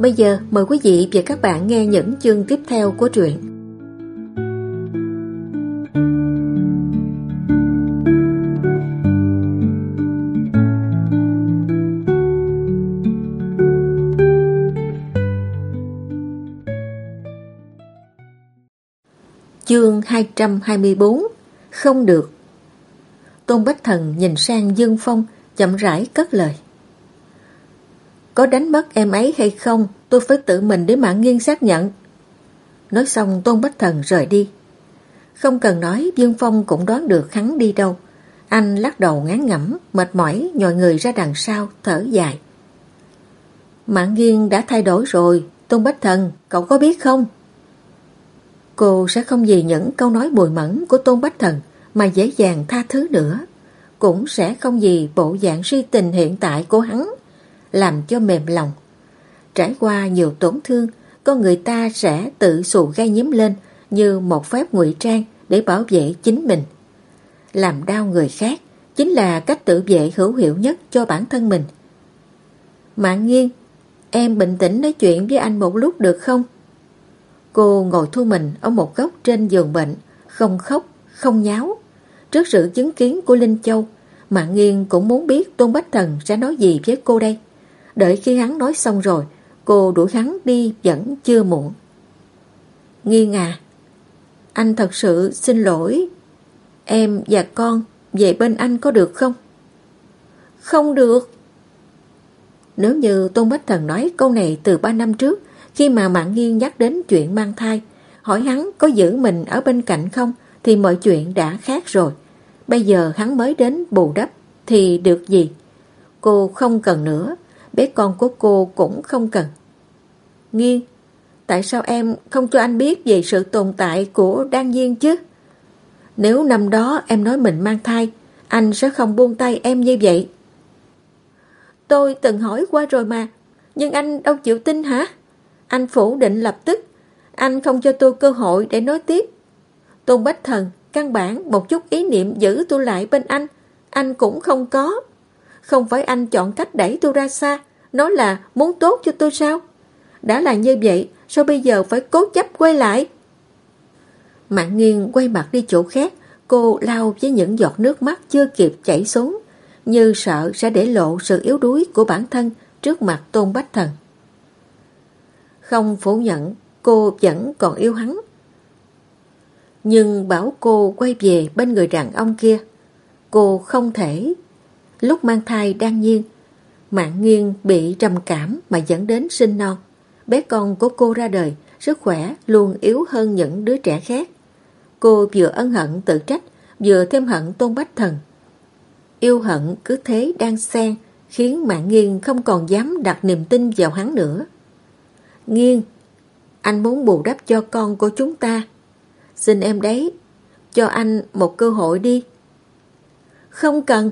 Bây giờ, mời quý vị và các bạn nghe những chương tiếp theo của truyện. Chương 224 Không được Tôn Bách Thần nhìn sang Dương Phong, chậm rãi cất lời có đánh mất em ấy hay không, tôi phải tự mình để mạng nghiêng xác nhận. Nói xong Tôn Bách Thần rời đi. Không cần nói, Dương Phong cũng đoán được hắn đi đâu. Anh lắc đầu ngán ngẩm, mệt mỏi, nhòi người ra đằng sau, thở dài. Mạng nghiêng đã thay đổi rồi, Tôn Bách Thần, cậu có biết không? Cô sẽ không vì những câu nói bùi mẫn của Tôn Bách Thần mà dễ dàng tha thứ nữa. Cũng sẽ không vì bộ dạng suy tình hiện tại của hắn làm cho mềm lòng. Trải qua nhiều tổn thương, con người ta sẽ tự sụ gai nhím lên như một phép ngụy trang để bảo vệ chính mình. Làm đau người khác chính là cách tự vệ hữu hiệu nhất cho bản thân mình. Mạng nghiêng, em bình tĩnh nói chuyện với anh một lúc được không? Cô ngồi thu mình ở một góc trên giường bệnh, không khóc, không nháo. Trước sự chứng kiến của Linh Châu, Mạng Nghiên cũng muốn biết Tôn Bách Thần sẽ nói gì với cô đây. Đợi khi hắn nói xong rồi, cô đuổi hắn đi vẫn chưa muộn. Nghiêng à, anh thật sự xin lỗi. Em và con về bên anh có được không? Không được. Nếu như Tôn Bách Thần nói câu này từ 3 năm trước, khi mà Mạng Nghiên nhắc đến chuyện mang thai, hỏi hắn có giữ mình ở bên cạnh không, thì mọi chuyện đã khác rồi. Bây giờ hắn mới đến bù đắp, thì được gì? Cô không cần nữa, bé con của cô cũng không cần. Nghiên, tại sao em không cho anh biết về sự tồn tại của Đan Nhiên chứ? Nếu năm đó em nói mình mang thai, anh sẽ không buông tay em như vậy. Tôi từng hỏi qua rồi mà, nhưng anh đâu chịu tin hả? Anh phủ định lập tức, anh không cho tôi cơ hội để nói tiếp. Tôn Bách Thần, căn bản một chút ý niệm giữ tôi lại bên anh, anh cũng không có. Không phải anh chọn cách đẩy tôi ra xa, nói là muốn tốt cho tôi sao? Đã là như vậy, sao bây giờ phải cố chấp quay lại? Mạng nghiêng quay mặt đi chỗ khác, cô lao với những giọt nước mắt chưa kịp chảy xuống, như sợ sẽ để lộ sự yếu đuối của bản thân trước mặt Tôn Bách Thần. Không phủ nhận, cô vẫn còn yêu hắn. Nhưng bảo cô quay về bên người đàn ông kia, cô không thể Lúc mang thai đang nhiên, mạng nghiêng bị trầm cảm mà dẫn đến sinh non. Bé con của cô ra đời, sức khỏe luôn yếu hơn những đứa trẻ khác. Cô vừa ân hận tự trách, vừa thêm hận tôn bách thần. Yêu hận cứ thế đang xen, khiến mạng nghiêng không còn dám đặt niềm tin vào hắn nữa. Nghiêng, anh muốn bù đắp cho con của chúng ta. Xin em đấy, cho anh một cơ hội đi. Không cần,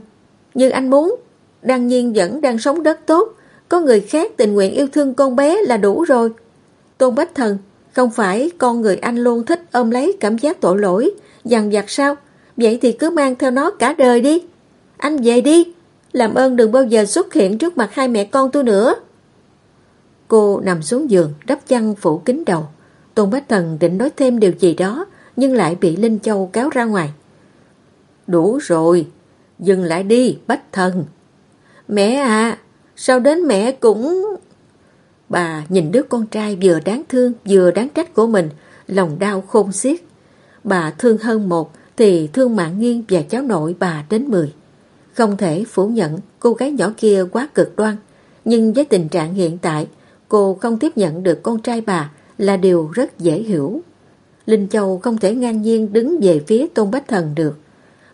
như anh muốn. Đăng nhiên vẫn đang sống rất tốt. Có người khác tình nguyện yêu thương con bé là đủ rồi. Tôn Bách Thần, không phải con người anh luôn thích ôm lấy cảm giác tội lỗi, dằn vặt sao? Vậy thì cứ mang theo nó cả đời đi. Anh về đi. Làm ơn đừng bao giờ xuất hiện trước mặt hai mẹ con tôi nữa. Cô nằm xuống giường, đắp chăn phủ kính đầu. Tôn Bách Thần định nói thêm điều gì đó, nhưng lại bị Linh Châu kéo ra ngoài. Đủ rồi, Dừng lại đi, bách thần. Mẹ à, sao đến mẹ cũng... Bà nhìn đứa con trai vừa đáng thương vừa đáng trách của mình, lòng đau khôn xiết. Bà thương hơn một thì thương mạng nghiêng và cháu nội bà đến mười. Không thể phủ nhận cô gái nhỏ kia quá cực đoan, nhưng với tình trạng hiện tại, cô không tiếp nhận được con trai bà là điều rất dễ hiểu. Linh Châu không thể ngang nhiên đứng về phía Tôn Bách Thần được.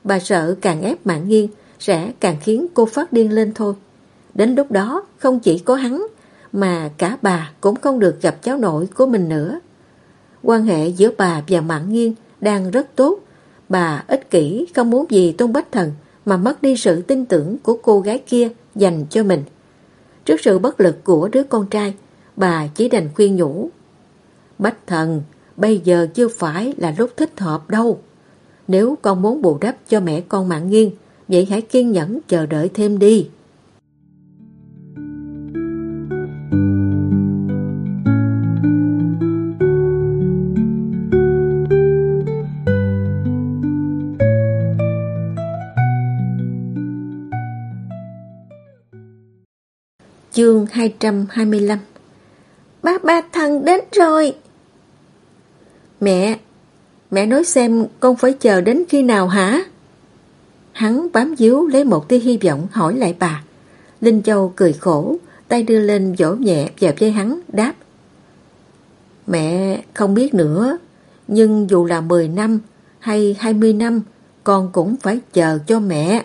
Bà sợ càng ép mạng nghiêng sẽ càng khiến cô phát điên lên thôi. Đến lúc đó không chỉ có hắn mà cả bà cũng không được gặp cháu nội của mình nữa. quan hệ giữa bà và Mạng Nghiên đang rất tốt. Bà ích kỷ không muốn gì Tôn Bách Thần mà mất đi sự tin tưởng của cô gái kia dành cho mình. Trước sự bất lực của đứa con trai, bà chỉ đành khuyên nhủ. Bách Thần, bây giờ chưa phải là lúc thích hợp đâu. Nếu con muốn bù đắp cho mẹ con Mạng nghiêng, vậy hãy kiên nhẫn chờ đợi thêm đi. Chương 225 Ba ba thằng đến rồi Mẹ Mẹ nói xem con phải chờ đến khi nào hả? Hắn bám díu lấy một tia hy vọng hỏi lại bà Linh Châu cười khổ Tay đưa lên vỗ nhẹ vào dây hắn đáp Mẹ không biết nữa Nhưng dù là 10 năm hay 20 năm Con cũng phải chờ cho mẹ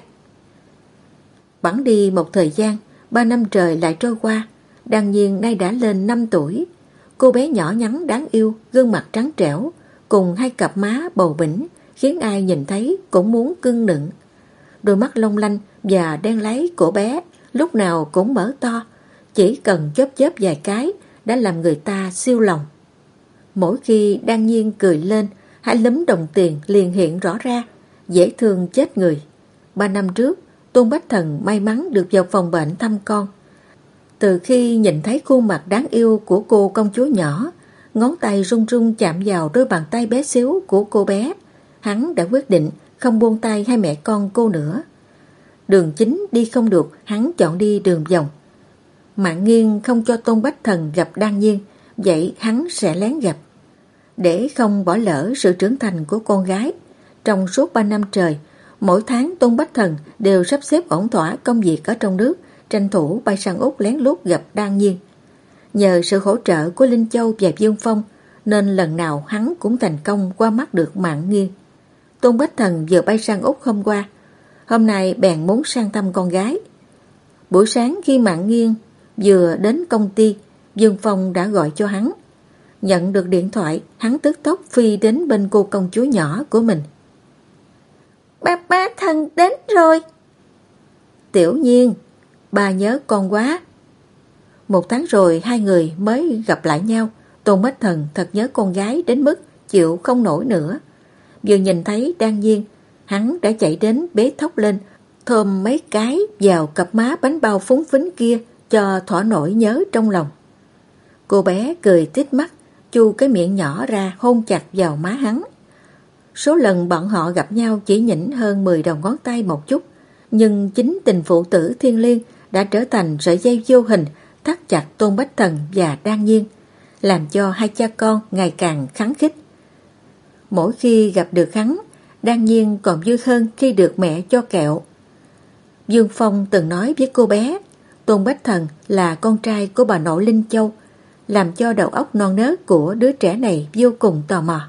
Bắn đi một thời gian Ba năm trời lại trôi qua, đàn nhiên nay đã lên 5 tuổi. Cô bé nhỏ nhắn đáng yêu, gương mặt trắng trẻo, cùng hai cặp má bầu bỉnh, khiến ai nhìn thấy cũng muốn cưng nựng. Đôi mắt long lanh và đen lấy của bé lúc nào cũng mở to, chỉ cần chớp chớp vài cái đã làm người ta siêu lòng. Mỗi khi đang nhiên cười lên, hãy lấm đồng tiền liền hiện rõ ra, dễ thương chết người. Ba năm trước, Tôn Bách Thần may mắn được vào phòng bệnh thăm con. Từ khi nhìn thấy khuôn mặt đáng yêu của cô công chúa nhỏ, ngón tay run run chạm vào đôi bàn tay bé xíu của cô bé, hắn đã quyết định không buông tay hai mẹ con cô nữa. Đường chính đi không được, hắn chọn đi đường vòng. Mạng nghiêng không cho Tôn Bách Thần gặp Đan Nhiên, vậy hắn sẽ lén gặp. Để không bỏ lỡ sự trưởng thành của con gái, trong suốt ba năm trời, Mỗi tháng Tôn Bách Thần đều sắp xếp ổn thỏa công việc ở trong nước, tranh thủ bay sang Úc lén lút gặp Đan Nhiên. Nhờ sự hỗ trợ của Linh Châu và Dương Phong, nên lần nào hắn cũng thành công qua mắt được mạng nghiêng. Tôn Bách Thần vừa bay sang Úc hôm qua, hôm nay bèn muốn sang thăm con gái. Buổi sáng khi mạng nghiêng vừa đến công ty, Dương Phong đã gọi cho hắn. Nhận được điện thoại, hắn tức tốc phi đến bên cô công chúa nhỏ của mình. Ba ba thần đến rồi. Tiểu nhiên, ba nhớ con quá. Một tháng rồi hai người mới gặp lại nhau. Tôn Bách Thần thật nhớ con gái đến mức chịu không nổi nữa. Vừa nhìn thấy Đan Nhiên, hắn đã chạy đến bế thóc lên, thơm mấy cái vào cặp má bánh bao phúng phính kia cho thỏa nổi nhớ trong lòng. Cô bé cười tít mắt, chu cái miệng nhỏ ra hôn chặt vào má hắn. Số lần bọn họ gặp nhau chỉ nhỉnh hơn 10 đầu ngón tay một chút, nhưng chính tình phụ tử thiên liêng đã trở thành sợi dây vô hình thắt chặt Tôn Bách Thần và Đan Nhiên, làm cho hai cha con ngày càng kháng khích. Mỗi khi gặp được hắn, Đan Nhiên còn vui hơn khi được mẹ cho kẹo. Dương Phong từng nói với cô bé, Tôn Bách Thần là con trai của bà nội Linh Châu, làm cho đầu óc non nớt của đứa trẻ này vô cùng tò mò.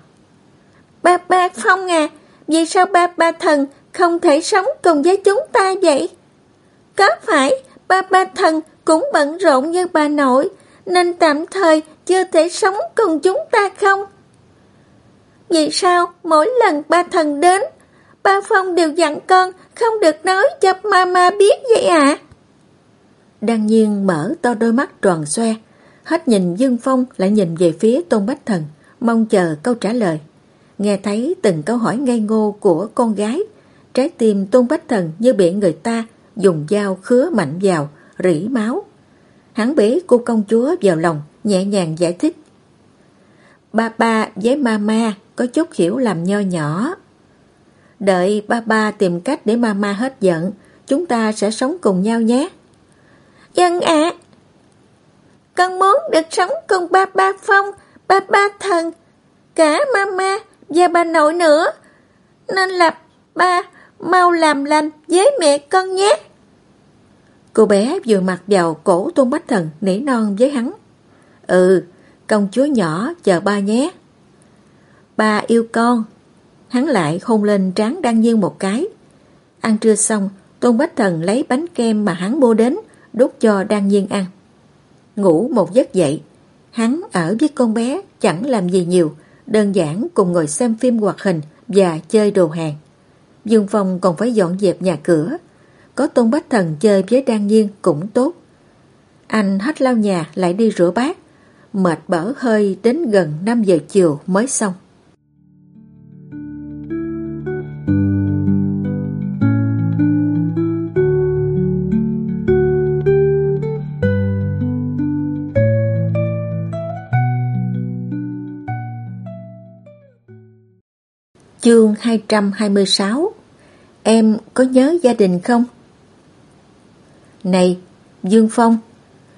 Ba ba Phong à, vì sao ba ba thần không thể sống cùng với chúng ta vậy? Có phải ba ba thần cũng bận rộn như bà nội, nên tạm thời chưa thể sống cùng chúng ta không? Vì sao mỗi lần ba thần đến, ba Phong đều dặn con không được nói cho mama biết vậy ạ? À? Đăng nhiên mở to đôi mắt tròn xoe, hết nhìn Dương Phong lại nhìn về phía Tôn Bách Thần, mong chờ câu trả lời. Nghe thấy từng câu hỏi ngây ngô của con gái, trái tim Tôn Bách Thần như bị người ta dùng dao khứa mạnh vào, rỉ máu. Hắn bế cô công chúa vào lòng, nhẹ nhàng giải thích. Ba ba với mama có chút hiểu làm nho nhỏ. Đợi ba ba tìm cách để mama hết giận, chúng ta sẽ sống cùng nhau nhé. Dân ạ! Con muốn được sống cùng ba ba Phong, ba ba Thần, cả mama và bà nội nữa. Nên là ba mau làm lành với mẹ con nhé. Cô bé vừa mặt vào cổ Tôn Bách Thần nỉ non với hắn. Ừ, công chúa nhỏ chờ ba nhé. Ba yêu con. Hắn lại hôn lên trán Đăng Nhiên một cái. Ăn trưa xong, Tôn Bách Thần lấy bánh kem mà hắn mua đến, đút cho Đăng Nhiên ăn. Ngủ một giấc dậy, hắn ở với con bé chẳng làm gì nhiều, đơn giản cùng ngồi xem phim hoạt hình và chơi đồ hàng. Dương Phong còn phải dọn dẹp nhà cửa. Có Tôn Bách Thần chơi với Đan Nhiên cũng tốt. Anh hết lau nhà lại đi rửa bát. Mệt bở hơi đến gần 5 giờ chiều mới xong. Chương 226 Em có nhớ gia đình không? Này, Dương Phong,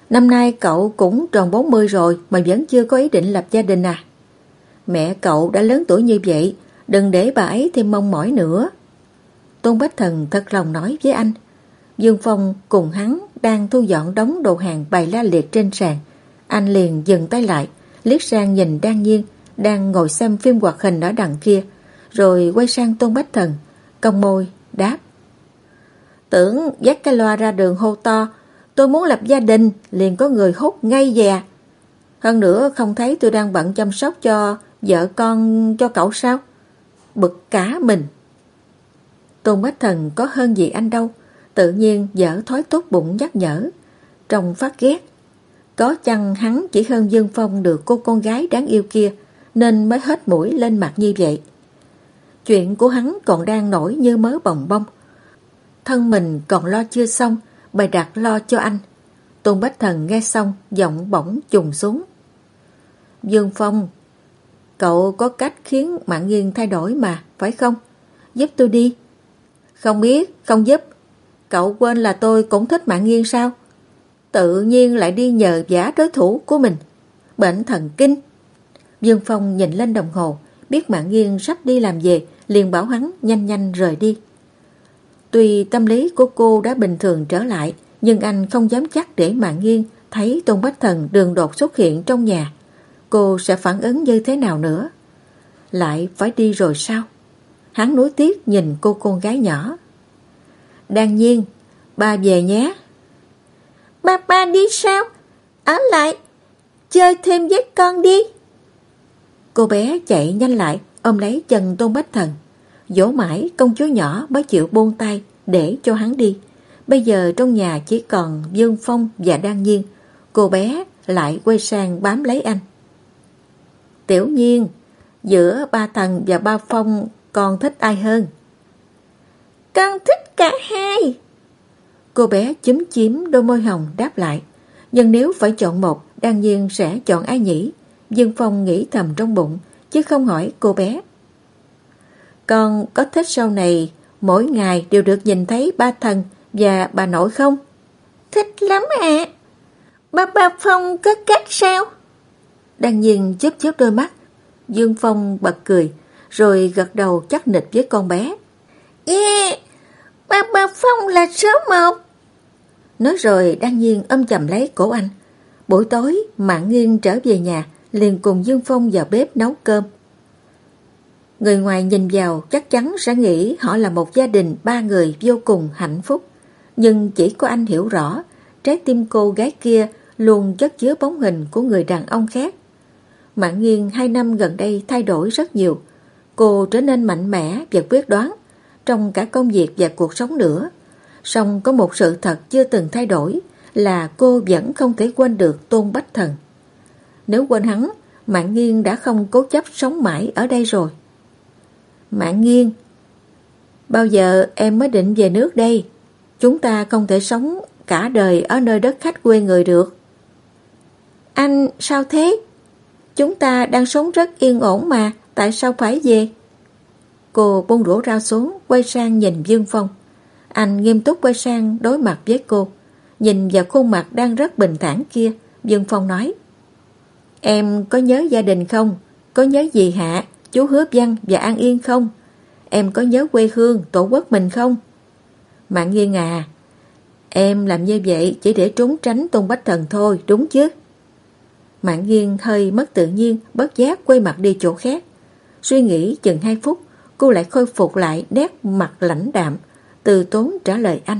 năm nay cậu cũng tròn 40 rồi mà vẫn chưa có ý định lập gia đình à? Mẹ cậu đã lớn tuổi như vậy, đừng để bà ấy thêm mong mỏi nữa. Tôn Bách Thần thật lòng nói với anh. Dương Phong cùng hắn đang thu dọn đống đồ hàng bày la liệt trên sàn. Anh liền dừng tay lại, liếc sang nhìn Đan Nhiên, đang ngồi xem phim hoạt hình ở đằng kia rồi quay sang Tôn Bách Thần, cong môi, đáp. Tưởng dắt cái loa ra đường hô to, tôi muốn lập gia đình, liền có người hút ngay dè. Hơn nữa không thấy tôi đang bận chăm sóc cho vợ con cho cậu sao? Bực cả mình. Tôn Bách Thần có hơn gì anh đâu, tự nhiên dở thói tốt bụng nhắc nhở. trông phát ghét, có chăng hắn chỉ hơn Dương Phong được cô con gái đáng yêu kia, nên mới hết mũi lên mặt như vậy. Chuyện của hắn còn đang nổi như mớ bồng bông. Thân mình còn lo chưa xong, bày đặt lo cho anh. Tôn Bách Thần nghe xong, giọng bỗng trùng xuống. Dương Phong, cậu có cách khiến Mạng Nghiên thay đổi mà, phải không? Giúp tôi đi. Không biết, không giúp. Cậu quên là tôi cũng thích Mạng Nghiên sao? Tự nhiên lại đi nhờ giả đối thủ của mình. Bệnh thần kinh. Dương Phong nhìn lên đồng hồ, biết Mạng Nghiên sắp đi làm về, liền bảo hắn nhanh nhanh rời đi. Tuy tâm lý của cô đã bình thường trở lại, nhưng anh không dám chắc để Mạng Nghiên thấy Tôn Bách Thần đường đột xuất hiện trong nhà. Cô sẽ phản ứng như thế nào nữa? Lại phải đi rồi sao? Hắn nuối tiếc nhìn cô con gái nhỏ. Đan nhiên, ba về nhé. Ba ba đi sao? Ở lại, chơi thêm với con đi. Cô bé chạy nhanh lại, ôm lấy chân Tôn Bách Thần. Dỗ mãi công chúa nhỏ mới chịu buông tay để cho hắn đi. Bây giờ trong nhà chỉ còn Dương Phong và Đan Nhiên. Cô bé lại quay sang bám lấy anh. Tiểu nhiên, giữa ba thần và ba phong con thích ai hơn? Con thích cả hai. Cô bé chúm chím đôi môi hồng đáp lại. Nhưng nếu phải chọn một, Đan Nhiên sẽ chọn ai nhỉ? Dương Phong nghĩ thầm trong bụng, chứ không hỏi cô bé. Con có thích sau này mỗi ngày đều được nhìn thấy ba thần và bà nội không? Thích lắm ạ. Ba ba Phong có cách sao? Đang nhìn chớp chớp đôi mắt. Dương Phong bật cười, rồi gật đầu chắc nịch với con bé. Yeah, ba ba Phong là số một. Nói rồi đang nhiên âm chầm lấy cổ anh. Buổi tối, Mạng Nghiên trở về nhà, liền cùng Dương Phong vào bếp nấu cơm. Người ngoài nhìn vào chắc chắn sẽ nghĩ họ là một gia đình ba người vô cùng hạnh phúc. Nhưng chỉ có anh hiểu rõ, trái tim cô gái kia luôn chất chứa bóng hình của người đàn ông khác. Mạng nghiêng hai năm gần đây thay đổi rất nhiều. Cô trở nên mạnh mẽ và quyết đoán trong cả công việc và cuộc sống nữa. Song có một sự thật chưa từng thay đổi là cô vẫn không thể quên được Tôn Bách Thần. Nếu quên hắn, Mạng Nghiên đã không cố chấp sống mãi ở đây rồi. Mãn nghiêng Bao giờ em mới định về nước đây? Chúng ta không thể sống cả đời ở nơi đất khách quê người được. Anh sao thế? Chúng ta đang sống rất yên ổn mà, tại sao phải về? Cô buông rổ rau xuống, quay sang nhìn Dương Phong. Anh nghiêm túc quay sang đối mặt với cô. Nhìn vào khuôn mặt đang rất bình thản kia, Dương Phong nói. Em có nhớ gia đình không? Có nhớ gì hả? Chú hứa văn và an yên không? Em có nhớ quê hương, tổ quốc mình không? Mạng nghiêng à, em làm như vậy chỉ để trốn tránh Tôn Bách Thần thôi, đúng chứ? Mạng nghiêng hơi mất tự nhiên, bất giác quay mặt đi chỗ khác. Suy nghĩ chừng hai phút, cô lại khôi phục lại nét mặt lãnh đạm, từ tốn trả lời anh.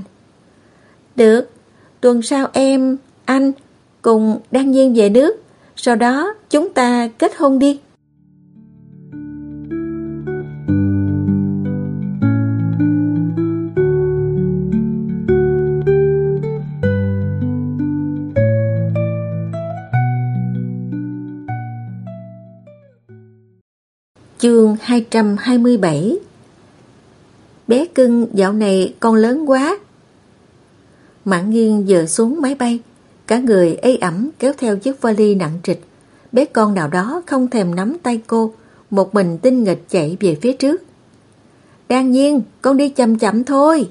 Được, tuần sau em, anh cùng đăng nhiên về nước, sau đó chúng ta kết hôn đi. Chương 227 Bé cưng dạo này con lớn quá. Mạng nghiêng giờ xuống máy bay, cả người ê ẩm kéo theo chiếc vali nặng trịch. Bé con nào đó không thèm nắm tay cô, một mình tinh nghịch chạy về phía trước. Đang nhiên, con đi chậm chậm thôi.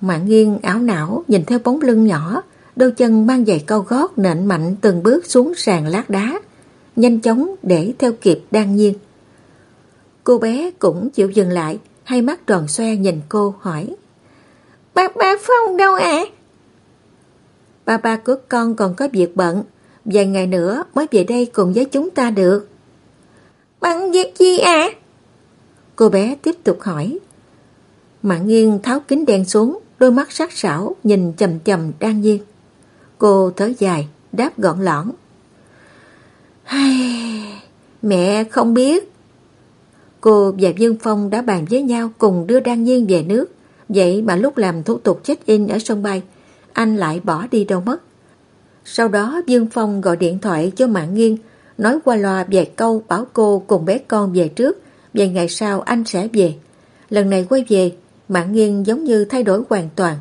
Mạng nghiêng áo não nhìn theo bóng lưng nhỏ, đôi chân mang giày cao gót nện mạnh từng bước xuống sàn lát đá, nhanh chóng để theo kịp Đan nhiên. Cô bé cũng chịu dừng lại, hai mắt tròn xoe nhìn cô hỏi. Ba ba Phong đâu ạ? À? Ba ba của con còn có việc bận, vài ngày nữa mới về đây cùng với chúng ta được. Bận việc gì ạ? À? Cô bé tiếp tục hỏi. Mạng nghiêng tháo kính đen xuống, đôi mắt sắc sảo nhìn chầm chầm Đan nhiên. Cô thở dài, đáp gọn lõn. Mẹ không biết. Cô và Dương Phong đã bàn với nhau cùng đưa Đan Nhiên về nước. Vậy mà lúc làm thủ tục check-in ở sân bay, anh lại bỏ đi đâu mất. Sau đó Dương Phong gọi điện thoại cho Mạng Nghiên, nói qua loa vài câu bảo cô cùng bé con về trước, vài ngày sau anh sẽ về. Lần này quay về, Mạng Nghiên giống như thay đổi hoàn toàn.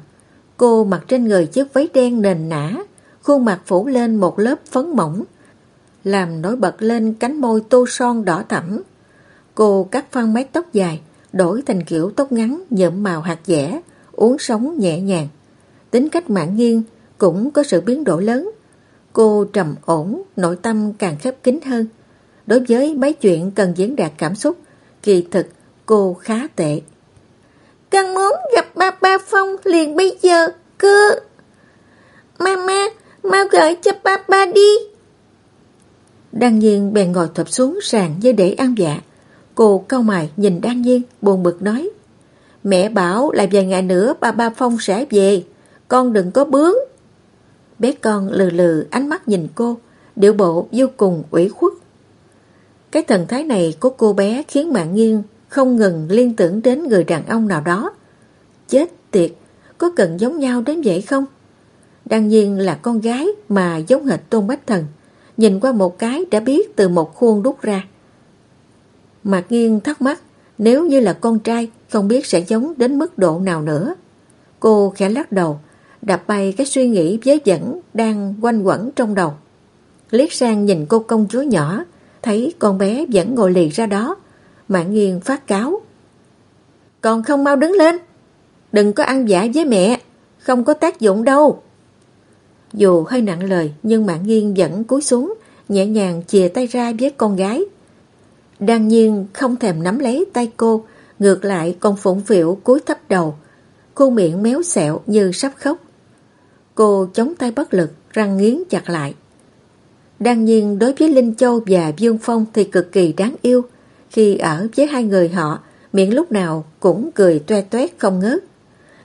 Cô mặc trên người chiếc váy đen nền nã, khuôn mặt phủ lên một lớp phấn mỏng, làm nổi bật lên cánh môi tô son đỏ thẫm. Cô cắt phân mái tóc dài, đổi thành kiểu tóc ngắn nhuộm màu hạt dẻ, uống sống nhẹ nhàng. Tính cách mạng nghiêng cũng có sự biến đổi lớn. Cô trầm ổn, nội tâm càng khép kín hơn. Đối với mấy chuyện cần diễn đạt cảm xúc, kỳ thực cô khá tệ. Cần muốn gặp ba ba Phong liền bây giờ, cơ. Mama, mau gửi cho ba ba đi. Đan Nhiên bèn ngồi thập xuống sàn như để ăn dạ. Cô cau mày nhìn Đan Nhiên buồn bực nói. Mẹ bảo là vài ngày nữa ba ba Phong sẽ về. Con đừng có bướng. Bé con lừ lừ ánh mắt nhìn cô, điệu bộ vô cùng ủy khuất. Cái thần thái này của cô bé khiến Mạng nghiêng không ngừng liên tưởng đến người đàn ông nào đó. Chết tiệt, có cần giống nhau đến vậy không? Đương nhiên là con gái mà giống hệt Tôn Bách Thần. Nhìn qua một cái đã biết từ một khuôn đúc ra. Mạc Nghiên thắc mắc nếu như là con trai không biết sẽ giống đến mức độ nào nữa. Cô khẽ lắc đầu, đập bay cái suy nghĩ vớ vẩn đang quanh quẩn trong đầu. Liếc sang nhìn cô công chúa nhỏ, thấy con bé vẫn ngồi lì ra đó. Mạc Nghiên phát cáo. Còn không mau đứng lên. Đừng có ăn giả với mẹ, không có tác dụng đâu. Dù hơi nặng lời nhưng Mạng Nghiên vẫn cúi xuống, nhẹ nhàng chìa tay ra với con gái. Đan nhiên không thèm nắm lấy tay cô, ngược lại còn phụng phịu cúi thấp đầu, cô miệng méo xẹo như sắp khóc. Cô chống tay bất lực, răng nghiến chặt lại. Đan nhiên đối với Linh Châu và Dương Phong thì cực kỳ đáng yêu. Khi ở với hai người họ, miệng lúc nào cũng cười toe toét không ngớt.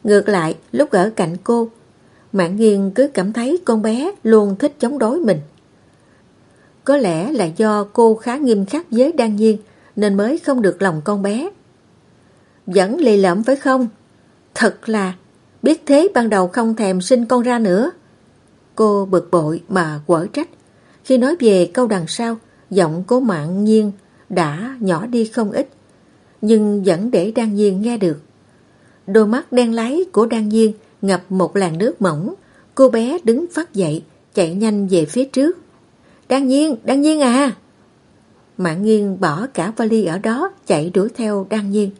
Ngược lại, lúc ở cạnh cô, Mạng nghiêng cứ cảm thấy con bé luôn thích chống đối mình. Có lẽ là do cô khá nghiêm khắc với Đan Nhiên nên mới không được lòng con bé. Vẫn lì lợm phải không? Thật là biết thế ban đầu không thèm sinh con ra nữa. Cô bực bội mà quở trách. Khi nói về câu đằng sau, giọng cố mạng nhiên đã nhỏ đi không ít, nhưng vẫn để Đan Nhiên nghe được. Đôi mắt đen láy của Đan Nhiên ngập một làn nước mỏng. Cô bé đứng phát dậy, chạy nhanh về phía trước. Đan nhiên, đan nhiên à! Mạng nghiêng bỏ cả vali ở đó, chạy đuổi theo đan nhiên.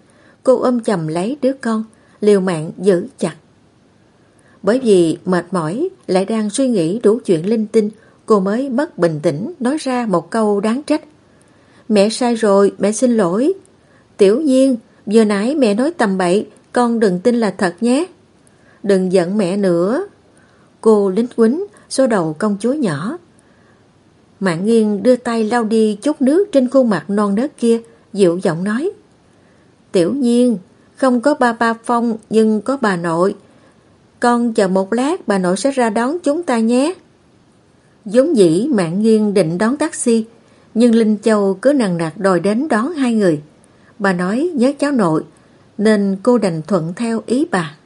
Cô ôm chầm lấy đứa con, liều mạng giữ chặt. Bởi vì mệt mỏi, lại đang suy nghĩ đủ chuyện linh tinh, cô mới mất bình tĩnh nói ra một câu đáng trách. Mẹ sai rồi, mẹ xin lỗi. Tiểu nhiên, vừa nãy mẹ nói tầm bậy, con đừng tin là thật nhé. Đừng giận mẹ nữa. Cô lính quýnh, xô đầu công chúa nhỏ. Mạng nghiêng đưa tay lau đi chút nước trên khuôn mặt non nớt kia, dịu giọng nói. Tiểu nhiên, không có ba ba phong nhưng có bà nội. Con chờ một lát bà nội sẽ ra đón chúng ta nhé. Giống dĩ mạng nghiêng định đón taxi, nhưng Linh Châu cứ nằng nặc đòi đến đón hai người. Bà nói nhớ cháu nội, nên cô đành thuận theo ý bà.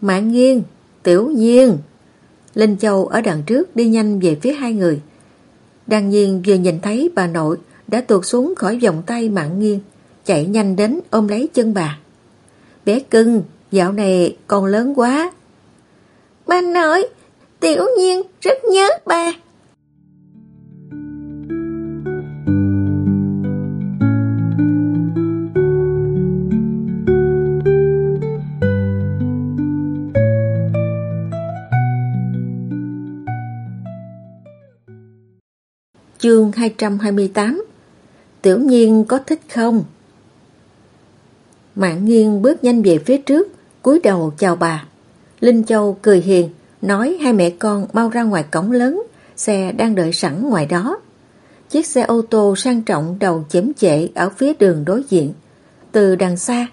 Mạng nghiêng, tiểu nhiên. Linh Châu ở đằng trước đi nhanh về phía hai người. Đang nhiên vừa nhìn thấy bà nội, đã tuột xuống khỏi vòng tay mạng nghiêng, chạy nhanh đến ôm lấy chân bà. Bé cưng, dạo này con lớn quá. Ba nói, tiểu nhiên rất nhớ ba. Chương 228 Tiểu nhiên có thích không? Mạng nghiêng bước nhanh về phía trước, cúi đầu chào bà. Linh Châu cười hiền, nói hai mẹ con mau ra ngoài cổng lớn, xe đang đợi sẵn ngoài đó. Chiếc xe ô tô sang trọng đầu chém chệ ở phía đường đối diện. Từ đằng xa,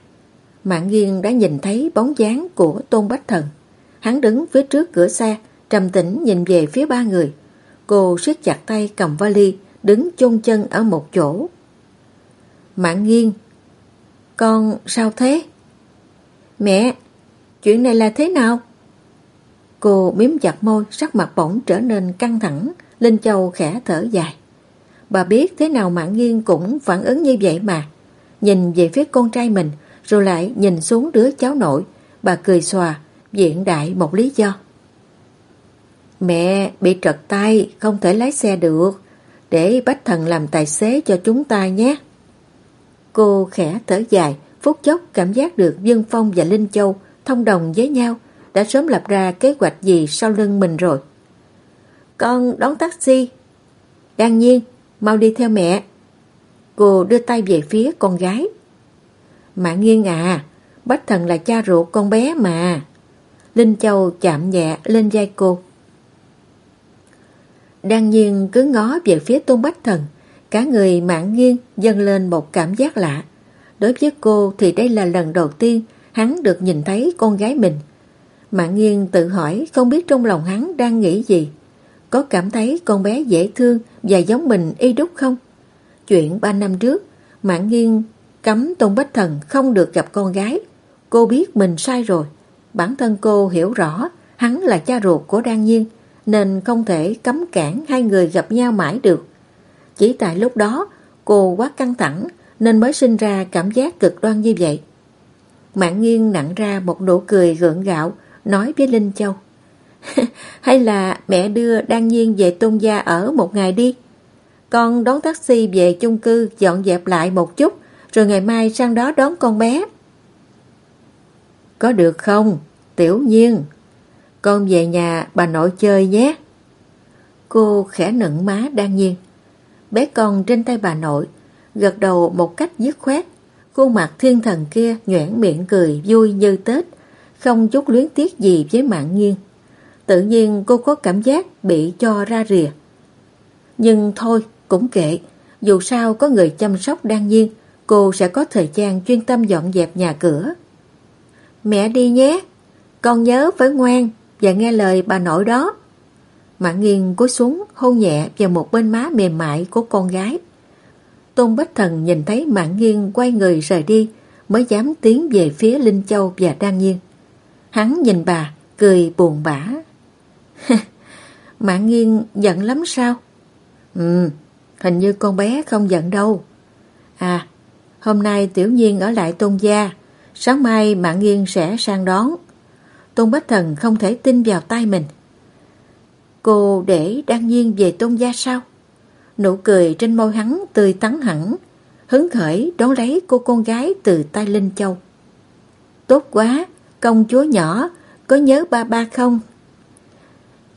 Mạng nghiêng đã nhìn thấy bóng dáng của Tôn Bách Thần. Hắn đứng phía trước cửa xe, trầm tĩnh nhìn về phía ba người. Cô siết chặt tay cầm vali, đứng chôn chân ở một chỗ. Mạng nghiêng, con sao thế? Mẹ, chuyện này là thế nào? Cô miếm chặt môi, sắc mặt bỗng trở nên căng thẳng, Linh Châu khẽ thở dài. Bà biết thế nào Mạng Nghiên cũng phản ứng như vậy mà. Nhìn về phía con trai mình, rồi lại nhìn xuống đứa cháu nội, bà cười xòa, diện đại một lý do. Mẹ bị trật tay, không thể lái xe được, để Bách Thần làm tài xế cho chúng ta nhé. Cô khẽ thở dài, phút chốc cảm giác được Dương Phong và Linh Châu thông đồng với nhau, đã sớm lập ra kế hoạch gì sau lưng mình rồi. Con đón taxi. Đan nhiên, mau đi theo mẹ. Cô đưa tay về phía con gái. Mạ nghiêng à, Bách Thần là cha ruột con bé mà. Linh Châu chạm nhẹ lên vai cô. Đang nhiên cứ ngó về phía Tôn Bách Thần. Cả người mạng nghiêng dâng lên một cảm giác lạ. Đối với cô thì đây là lần đầu tiên hắn được nhìn thấy con gái mình. Mạng nghiêng tự hỏi không biết trong lòng hắn đang nghĩ gì. Có cảm thấy con bé dễ thương và giống mình y đúc không? Chuyện ba năm trước, Mạng nghiêng cấm Tôn Bách Thần không được gặp con gái. Cô biết mình sai rồi. Bản thân cô hiểu rõ hắn là cha ruột của Đan Nhiên nên không thể cấm cản hai người gặp nhau mãi được. Chỉ tại lúc đó, cô quá căng thẳng nên mới sinh ra cảm giác cực đoan như vậy. Mạng nghiêng nặng ra một nụ cười gượng gạo, nói với Linh Châu. Hay là mẹ đưa Đan Nhiên về Tôn Gia ở một ngày đi. Con đón taxi về chung cư dọn dẹp lại một chút, rồi ngày mai sang đó đón con bé. Có được không? Tiểu nhiên. Con về nhà bà nội chơi nhé. Cô khẽ nựng má Đan Nhiên. Bé con trên tay bà nội, gật đầu một cách dứt khoát. Khuôn mặt thiên thần kia nhoảng miệng cười vui như Tết, không chút luyến tiếc gì với mạng nghiêng. Tự nhiên cô có cảm giác bị cho ra rìa. Nhưng thôi, cũng kệ, dù sao có người chăm sóc đang nhiên, cô sẽ có thời gian chuyên tâm dọn dẹp nhà cửa. Mẹ đi nhé, con nhớ phải ngoan và nghe lời bà nội đó. Mạng nghiêng cúi xuống hôn nhẹ vào một bên má mềm mại của con gái. Tôn Bách Thần nhìn thấy Mạng nghiêng quay người rời đi mới dám tiến về phía Linh Châu và Đan Nhiên. Hắn nhìn bà, cười buồn bã. Mạng nghiêng giận lắm sao? Ừ, hình như con bé không giận đâu. À, hôm nay tiểu nhiên ở lại tôn gia, sáng mai Mạng nghiêng sẽ sang đón. Tôn Bách Thần không thể tin vào tay mình. Cô để đan nhiên về tôn gia sao? Nụ cười trên môi hắn tươi tắn hẳn, hứng khởi đón lấy cô con gái từ tay Linh Châu. Tốt quá, công chúa nhỏ, có nhớ ba ba không?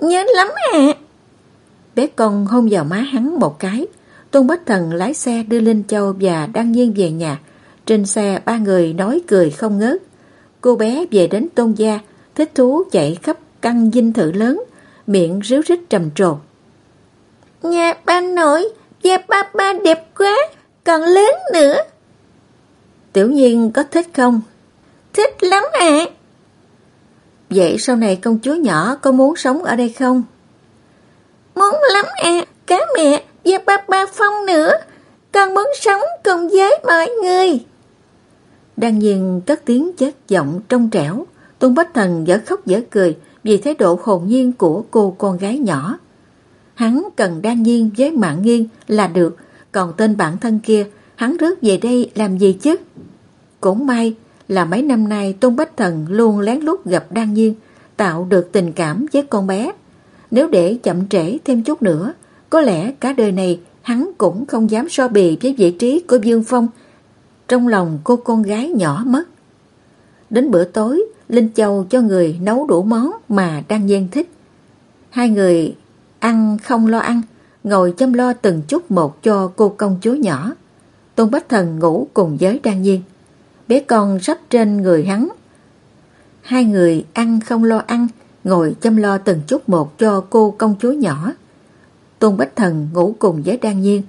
Nhớ lắm ạ. Bé con hôn vào má hắn một cái. Tôn Bách Thần lái xe đưa Linh Châu và Đăng Nhiên về nhà. Trên xe ba người nói cười không ngớt. Cô bé về đến Tôn Gia, thích thú chạy khắp căn dinh thự lớn, miệng ríu rít trầm trồ. Nhà ba nội và ba ba đẹp quá, còn lớn nữa. Tiểu nhiên có thích không? Thích lắm ạ. Vậy sau này công chúa nhỏ có muốn sống ở đây không? Muốn lắm ạ, cá mẹ và ba ba Phong nữa. Con muốn sống cùng với mọi người. Đang nhiên cất tiếng chết giọng trong trẻo. Tôn Bách Thần dở khóc dở cười vì thái độ hồn nhiên của cô con gái nhỏ. Hắn cần đan nhiên với mạng nghiêng là được, Còn tên bản thân kia, hắn rước về đây làm gì chứ? Cũng may là mấy năm nay Tôn Bách Thần luôn lén lút gặp Đan Nhiên, tạo được tình cảm với con bé. Nếu để chậm trễ thêm chút nữa, có lẽ cả đời này hắn cũng không dám so bì với vị trí của Dương Phong. Trong lòng cô con gái nhỏ mất. Đến bữa tối, Linh Châu cho người nấu đủ món mà Đan Nhiên thích. Hai người ăn không lo ăn, ngồi chăm lo từng chút một cho cô công chúa nhỏ. Tôn Bách Thần ngủ cùng với Đan Nhiên. Bé con sắp trên người hắn. Hai người ăn không lo ăn, ngồi chăm lo từng chút một cho cô công chúa nhỏ. Tôn Bách Thần ngủ cùng với Đan Nhiên.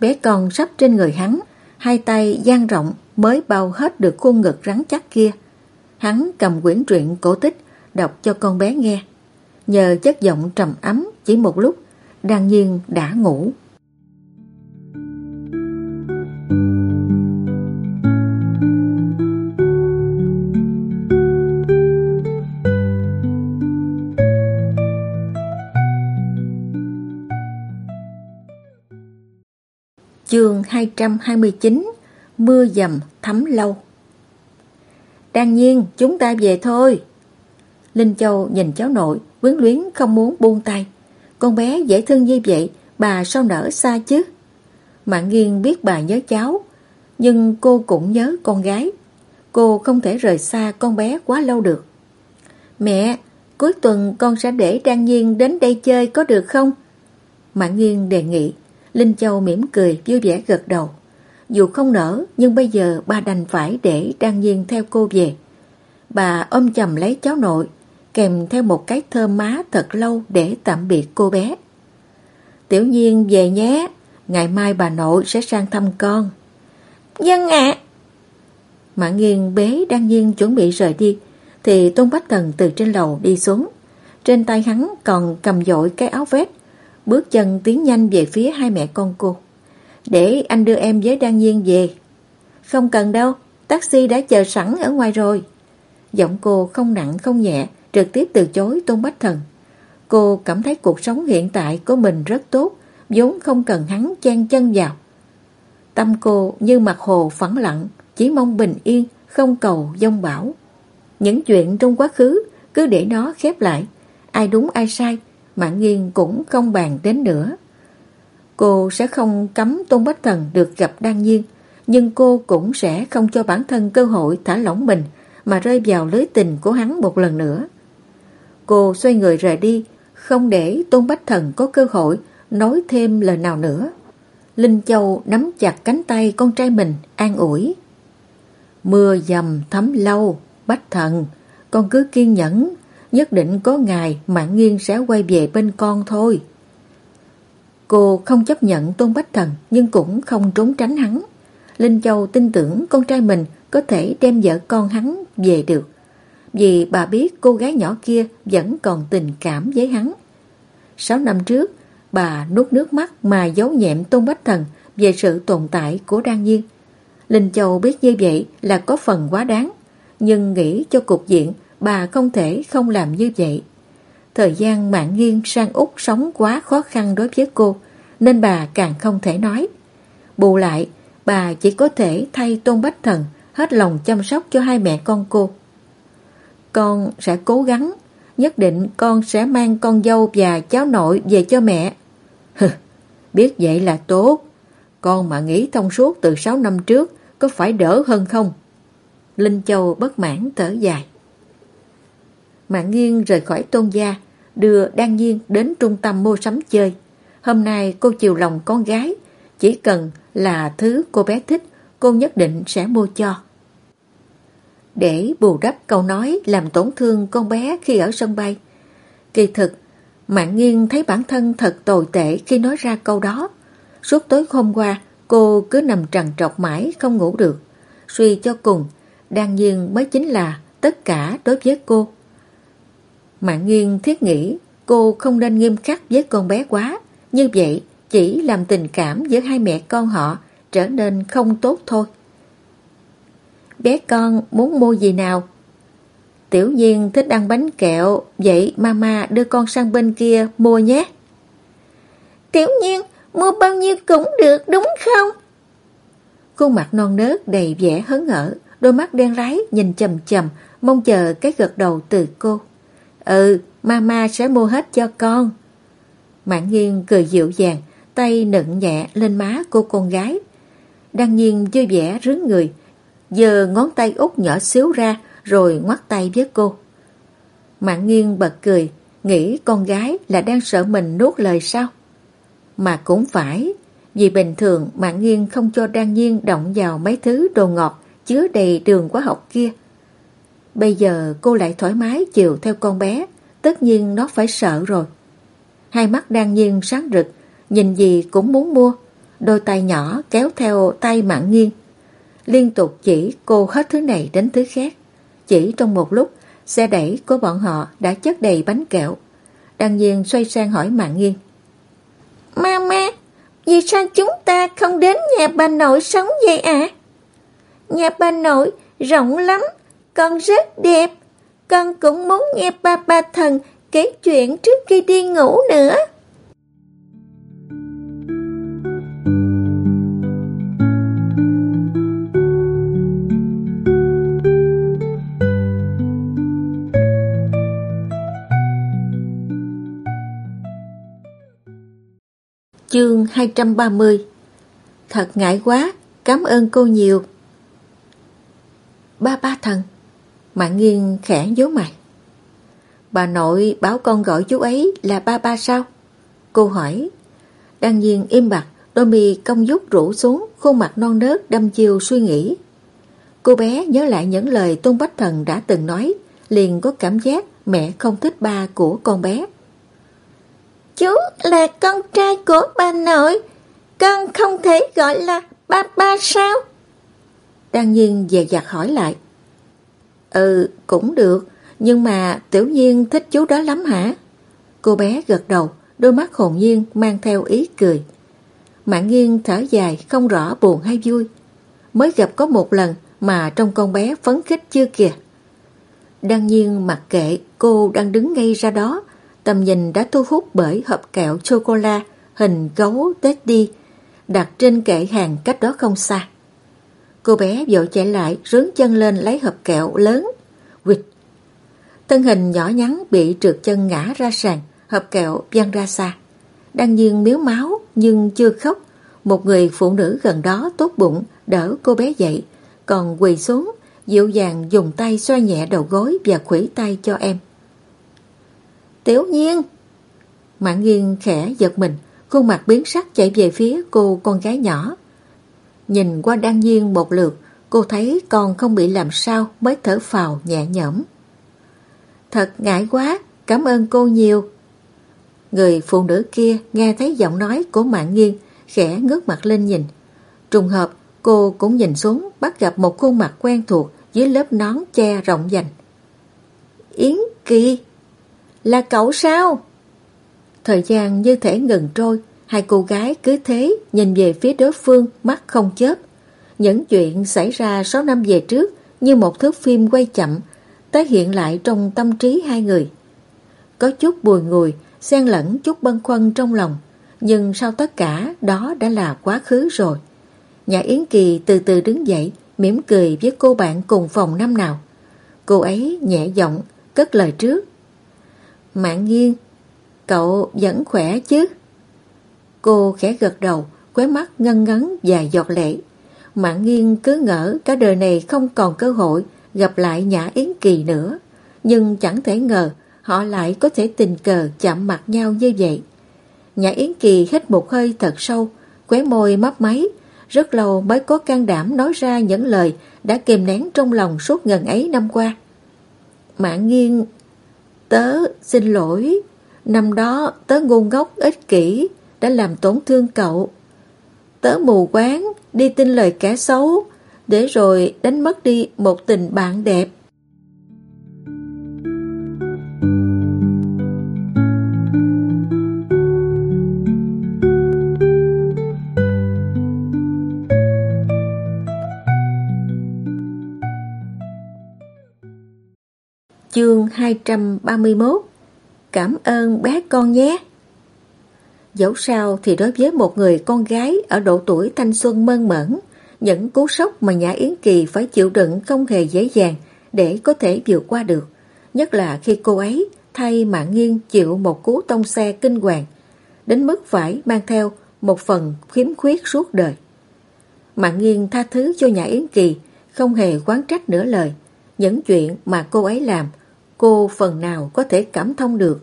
Bé con sắp trên người hắn, hai tay dang rộng mới bao hết được khuôn ngực rắn chắc kia. Hắn cầm quyển truyện cổ tích, đọc cho con bé nghe. Nhờ chất giọng trầm ấm chỉ một lúc, Đan Nhiên đã ngủ. Chương 229 Mưa dầm thấm lâu Đan nhiên, chúng ta về thôi. Linh Châu nhìn cháu nội, Quyến luyến không muốn buông tay. Con bé dễ thương như vậy, Bà sao nở xa chứ? Mạng nghiêng biết bà nhớ cháu, Nhưng cô cũng nhớ con gái. Cô không thể rời xa con bé quá lâu được. Mẹ, Cuối tuần con sẽ để Đan Nhiên đến đây chơi có được không? Mạng Nghiên đề nghị. Linh Châu mỉm cười, vui vẻ gật đầu. Dù không nở nhưng bây giờ bà đành phải để Đan Nhiên theo cô về. Bà ôm chầm lấy cháu nội kèm theo một cái thơm má thật lâu để tạm biệt cô bé. Tiểu Nhiên về nhé, ngày mai bà nội sẽ sang thăm con. Dân ạ! À. Mạng bế Đan Nhiên chuẩn bị rời đi thì Tôn Bách Thần từ trên lầu đi xuống. Trên tay hắn còn cầm dội cái áo vest bước chân tiến nhanh về phía hai mẹ con cô. Để anh đưa em với Đan Nhiên về. Không cần đâu, taxi đã chờ sẵn ở ngoài rồi. Giọng cô không nặng không nhẹ, trực tiếp từ chối Tôn Bách Thần. Cô cảm thấy cuộc sống hiện tại của mình rất tốt, vốn không cần hắn chen chân vào. Tâm cô như mặt hồ phẳng lặng, chỉ mong bình yên, không cầu dông bão. Những chuyện trong quá khứ cứ để nó khép lại, ai đúng ai sai Mạng nghiêng cũng không bàn đến nữa. Cô sẽ không cấm Tôn Bách Thần được gặp Đan Nhiên, nhưng cô cũng sẽ không cho bản thân cơ hội thả lỏng mình mà rơi vào lưới tình của hắn một lần nữa. Cô xoay người rời đi, không để Tôn Bách Thần có cơ hội nói thêm lời nào nữa. Linh Châu nắm chặt cánh tay con trai mình, an ủi. Mưa dầm thấm lâu, Bách Thần, con cứ kiên nhẫn, nhất định có ngày mạng nghiêng sẽ quay về bên con thôi. Cô không chấp nhận Tôn Bách Thần nhưng cũng không trốn tránh hắn. Linh Châu tin tưởng con trai mình có thể đem vợ con hắn về được. Vì bà biết cô gái nhỏ kia vẫn còn tình cảm với hắn. Sáu năm trước, bà nuốt nước mắt mà giấu nhẹm Tôn Bách Thần về sự tồn tại của Đan Nhiên. Linh Châu biết như vậy là có phần quá đáng, nhưng nghĩ cho cục diện bà không thể không làm như vậy. Thời gian mạng nghiêng sang Úc sống quá khó khăn đối với cô, nên bà càng không thể nói. Bù lại, bà chỉ có thể thay Tôn Bách Thần hết lòng chăm sóc cho hai mẹ con cô. Con sẽ cố gắng, nhất định con sẽ mang con dâu và cháu nội về cho mẹ. Hừ, biết vậy là tốt. Con mà nghĩ thông suốt từ 6 năm trước có phải đỡ hơn không? Linh Châu bất mãn thở dài. Mạng nghiêng rời khỏi tôn gia, đưa Đan Nhiên đến trung tâm mua sắm chơi. Hôm nay cô chiều lòng con gái, chỉ cần là thứ cô bé thích, cô nhất định sẽ mua cho. Để bù đắp câu nói làm tổn thương con bé khi ở sân bay. Kỳ thực, Mạng nghiêng thấy bản thân thật tồi tệ khi nói ra câu đó. Suốt tối hôm qua, cô cứ nằm trằn trọc mãi không ngủ được. Suy cho cùng, Đan Nhiên mới chính là tất cả đối với cô. Mạng nghiêng thiết nghĩ cô không nên nghiêm khắc với con bé quá. Như vậy chỉ làm tình cảm giữa hai mẹ con họ trở nên không tốt thôi. Bé con muốn mua gì nào? Tiểu nhiên thích ăn bánh kẹo, vậy mama đưa con sang bên kia mua nhé. Tiểu nhiên mua bao nhiêu cũng được đúng không? Khuôn mặt non nớt đầy vẻ hớn hở, đôi mắt đen rái nhìn chầm chầm, mong chờ cái gật đầu từ cô. Ừ, mama sẽ mua hết cho con. Mạng nghiêng cười dịu dàng, tay nựng nhẹ lên má cô con gái. Đăng nhiên vui vẻ rướn người, giờ ngón tay út nhỏ xíu ra rồi ngoắt tay với cô. Mạng nghiêng bật cười, nghĩ con gái là đang sợ mình nuốt lời sao? Mà cũng phải, vì bình thường Mạng nghiêng không cho Đăng nhiên động vào mấy thứ đồ ngọt chứa đầy đường quá học kia. Bây giờ cô lại thoải mái chiều theo con bé, tất nhiên nó phải sợ rồi. Hai mắt đang nhiên sáng rực, nhìn gì cũng muốn mua, đôi tay nhỏ kéo theo tay Mạng nghiêng. Liên tục chỉ cô hết thứ này đến thứ khác. Chỉ trong một lúc, xe đẩy của bọn họ đã chất đầy bánh kẹo. Đăng nhiên xoay sang hỏi Mạng nghiêng. Mama, vì sao chúng ta không đến nhà bà nội sống vậy ạ? Nhà bà nội rộng lắm, con rất đẹp. Con cũng muốn nghe ba ba thần kể chuyện trước khi đi ngủ nữa. Chương 230 Thật ngại quá, cảm ơn cô nhiều. Ba ba thần Mạng nghiêng khẽ dấu mày. Bà nội báo con gọi chú ấy là ba ba sao? Cô hỏi. Đăng nhiên im bặt, đôi mì cong dút rủ xuống, khuôn mặt non nớt đâm chiều suy nghĩ. Cô bé nhớ lại những lời Tôn Bách Thần đã từng nói, liền có cảm giác mẹ không thích ba của con bé. Chú là con trai của bà nội, con không thể gọi là ba ba sao? Đăng nhiên dè dặt hỏi lại. Ừ, cũng được, nhưng mà tiểu nhiên thích chú đó lắm hả? Cô bé gật đầu, đôi mắt hồn nhiên mang theo ý cười. Mạng nghiêng thở dài, không rõ buồn hay vui. Mới gặp có một lần mà trong con bé phấn khích chưa kìa. Đăng nhiên mặc kệ cô đang đứng ngay ra đó, tầm nhìn đã thu hút bởi hộp kẹo chocolate hình gấu Teddy đặt trên kệ hàng cách đó không xa. Cô bé vội chạy lại rướn chân lên lấy hộp kẹo lớn. Quịch! Thân hình nhỏ nhắn bị trượt chân ngã ra sàn, hộp kẹo văng ra xa. đang nhiên miếu máu nhưng chưa khóc. Một người phụ nữ gần đó tốt bụng đỡ cô bé dậy, còn quỳ xuống, dịu dàng dùng tay xoa nhẹ đầu gối và khuỷu tay cho em. Tiểu nhiên! Mạng nghiêng khẽ giật mình, khuôn mặt biến sắc chạy về phía cô con gái nhỏ. Nhìn qua đan nhiên một lượt, cô thấy con không bị làm sao mới thở phào nhẹ nhõm. Thật ngại quá, cảm ơn cô nhiều. Người phụ nữ kia nghe thấy giọng nói của mạng nghiêng, khẽ ngước mặt lên nhìn. Trùng hợp, cô cũng nhìn xuống bắt gặp một khuôn mặt quen thuộc dưới lớp nón che rộng dành. Yến Kỳ, là cậu sao? Thời gian như thể ngừng trôi, hai cô gái cứ thế nhìn về phía đối phương mắt không chớp. Những chuyện xảy ra 6 năm về trước như một thước phim quay chậm, tái hiện lại trong tâm trí hai người. Có chút bùi ngùi, xen lẫn chút băn khoăn trong lòng, nhưng sau tất cả đó đã là quá khứ rồi. Nhà Yến Kỳ từ từ đứng dậy, mỉm cười với cô bạn cùng phòng năm nào. Cô ấy nhẹ giọng, cất lời trước. Mạng nghiêng, cậu vẫn khỏe chứ? Cô khẽ gật đầu, khóe mắt ngân ngấn và giọt lệ. Mạng nghiêng cứ ngỡ cả đời này không còn cơ hội gặp lại Nhã Yến Kỳ nữa. Nhưng chẳng thể ngờ họ lại có thể tình cờ chạm mặt nhau như vậy. Nhã Yến Kỳ hít một hơi thật sâu, khóe môi mấp máy, rất lâu mới có can đảm nói ra những lời đã kìm nén trong lòng suốt ngần ấy năm qua. Mạng nghiêng, tớ xin lỗi, năm đó tớ ngu ngốc ích kỷ, đã làm tổn thương cậu. Tớ mù quáng, đi tin lời kẻ xấu, để rồi đánh mất đi một tình bạn đẹp. Chương 231 Cảm ơn bé con nhé. Dẫu sao thì đối với một người con gái ở độ tuổi thanh xuân mơn mởn, những cú sốc mà Nhã Yến Kỳ phải chịu đựng không hề dễ dàng để có thể vượt qua được. Nhất là khi cô ấy thay Mạng nghiêng chịu một cú tông xe kinh hoàng, đến mức phải mang theo một phần khiếm khuyết suốt đời. Mạng nghiêng tha thứ cho Nhã Yến Kỳ, không hề quán trách nửa lời. Những chuyện mà cô ấy làm, cô phần nào có thể cảm thông được.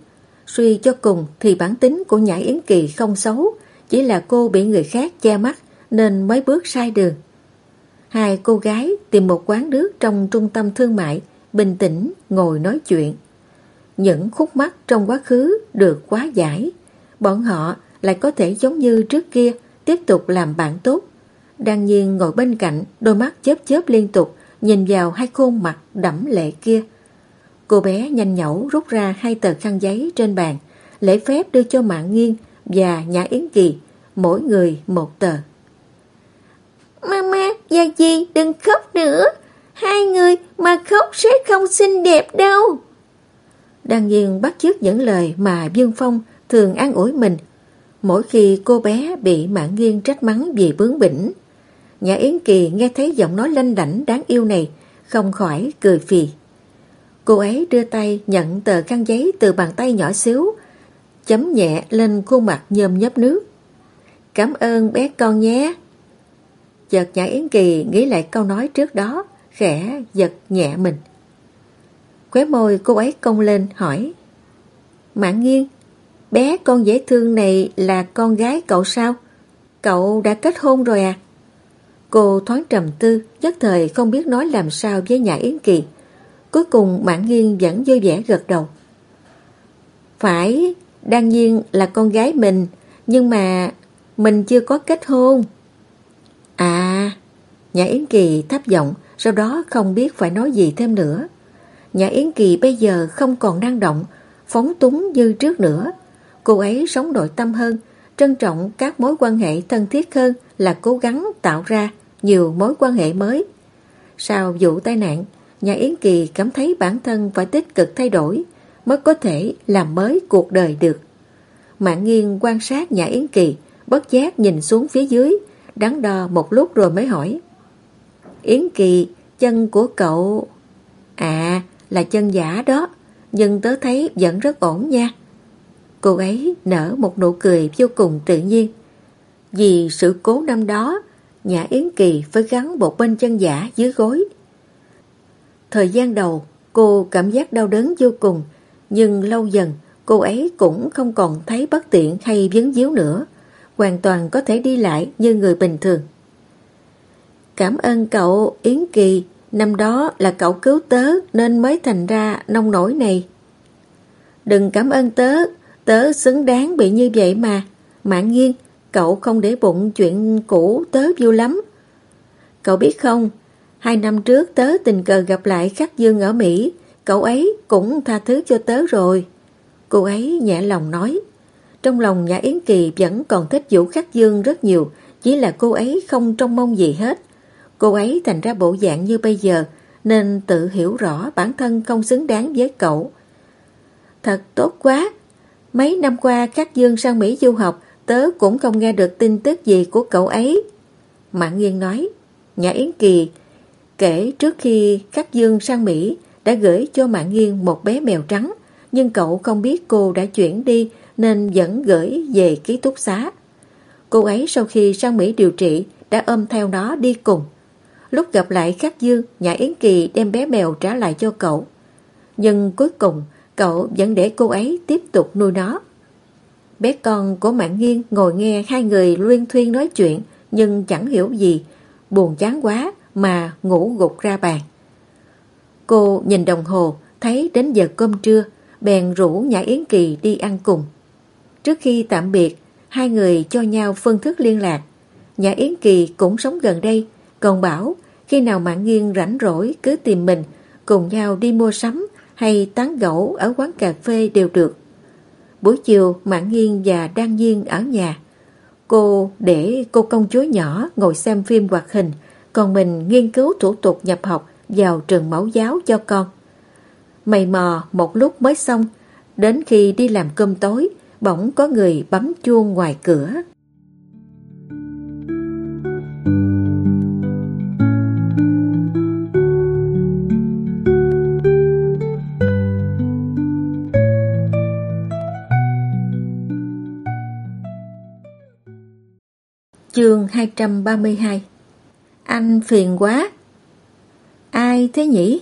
Suy cho cùng thì bản tính của Nhã Yến Kỳ không xấu, chỉ là cô bị người khác che mắt nên mới bước sai đường. Hai cô gái tìm một quán nước trong trung tâm thương mại, bình tĩnh ngồi nói chuyện. Những khúc mắc trong quá khứ được quá giải, bọn họ lại có thể giống như trước kia tiếp tục làm bạn tốt. Đan nhiên ngồi bên cạnh, đôi mắt chớp chớp liên tục, nhìn vào hai khuôn mặt đẫm lệ kia. Cô bé nhanh nhẩu rút ra hai tờ khăn giấy trên bàn, lễ phép đưa cho Mạng Nghiên và Nhã Yến Kỳ, mỗi người một tờ. Mama và dì đừng khóc nữa, hai người mà khóc sẽ không xinh đẹp đâu. Đan nhiên bắt chước những lời mà Dương Phong thường an ủi mình mỗi khi cô bé bị Mạng Nghiên trách mắng vì bướng bỉnh. Nhã Yến Kỳ nghe thấy giọng nói lanh đảnh đáng yêu này, không khỏi cười phì. Cô ấy đưa tay nhận tờ khăn giấy từ bàn tay nhỏ xíu, chấm nhẹ lên khuôn mặt nhôm nhấp nước. Cảm ơn bé con nhé. Chợt Nhã Yến Kỳ nghĩ lại câu nói trước đó, khẽ giật nhẹ mình. Khóe môi cô ấy cong lên hỏi Mạng nghiêng Bé con dễ thương này là con gái cậu sao? Cậu đã kết hôn rồi à? Cô thoáng trầm tư, nhất thời không biết nói làm sao với nhà Yến Kỳ. Cuối cùng Mạng Nghiên vẫn vui vẻ gật đầu. Phải, đương nhiên là con gái mình, nhưng mà mình chưa có kết hôn. À, nhà Yến Kỳ thấp giọng, sau đó không biết phải nói gì thêm nữa. Nhà Yến Kỳ bây giờ không còn năng động, phóng túng như trước nữa. Cô ấy sống nội tâm hơn, trân trọng các mối quan hệ thân thiết hơn là cố gắng tạo ra nhiều mối quan hệ mới. Sau vụ tai nạn, nhà Yến Kỳ cảm thấy bản thân phải tích cực thay đổi mới có thể làm mới cuộc đời được. Mạng nghiêng quan sát nhà Yến Kỳ, bất giác nhìn xuống phía dưới, đắn đo một lúc rồi mới hỏi. Yến Kỳ, chân của cậu... À, là chân giả đó, nhưng tớ thấy vẫn rất ổn nha. Cô ấy nở một nụ cười vô cùng tự nhiên. Vì sự cố năm đó, nhà Yến Kỳ phải gắn một bên chân giả dưới gối. Thời gian đầu, cô cảm giác đau đớn vô cùng, nhưng lâu dần cô ấy cũng không còn thấy bất tiện hay vấn díu nữa, hoàn toàn có thể đi lại như người bình thường. Cảm ơn cậu Yến Kỳ, năm đó là cậu cứu tớ nên mới thành ra nông nổi này. Đừng cảm ơn tớ, Tớ xứng đáng bị như vậy mà. Mạng nghiêng, cậu không để bụng chuyện cũ tớ vui lắm. Cậu biết không, hai năm trước tớ tình cờ gặp lại Khắc Dương ở Mỹ, cậu ấy cũng tha thứ cho tớ rồi. Cô ấy nhẹ lòng nói. Trong lòng nhà Yến Kỳ vẫn còn thích Vũ Khắc Dương rất nhiều, chỉ là cô ấy không trông mong gì hết. Cô ấy thành ra bộ dạng như bây giờ, nên tự hiểu rõ bản thân không xứng đáng với cậu. Thật tốt quá, Mấy năm qua Khắc Dương sang Mỹ du học, tớ cũng không nghe được tin tức gì của cậu ấy. Mạng Nghiên nói, nhà Yến Kỳ kể trước khi Khắc Dương sang Mỹ đã gửi cho Mạng Nghiên một bé mèo trắng, nhưng cậu không biết cô đã chuyển đi nên vẫn gửi về ký túc xá. Cô ấy sau khi sang Mỹ điều trị đã ôm theo nó đi cùng. Lúc gặp lại Khắc Dương, nhà Yến Kỳ đem bé mèo trả lại cho cậu. Nhưng cuối cùng, cậu vẫn để cô ấy tiếp tục nuôi nó. Bé con của Mạng Nghiên ngồi nghe hai người luyên thuyên nói chuyện nhưng chẳng hiểu gì, buồn chán quá mà ngủ gục ra bàn. Cô nhìn đồng hồ, thấy đến giờ cơm trưa, bèn rủ Nhã Yến Kỳ đi ăn cùng. Trước khi tạm biệt, hai người cho nhau phương thức liên lạc. Nhã Yến Kỳ cũng sống gần đây, còn bảo khi nào Mạng Nghiên rảnh rỗi cứ tìm mình, cùng nhau đi mua sắm hay tán gẫu ở quán cà phê đều được. Buổi chiều Mạng Nghiên và Đan Nhiên ở nhà. Cô để cô công chúa nhỏ ngồi xem phim hoạt hình, còn mình nghiên cứu thủ tục nhập học vào trường mẫu giáo cho con. Mày mò một lúc mới xong, đến khi đi làm cơm tối, bỗng có người bấm chuông ngoài cửa. Chương 232 anh phiền quá. Ai thế nhỉ?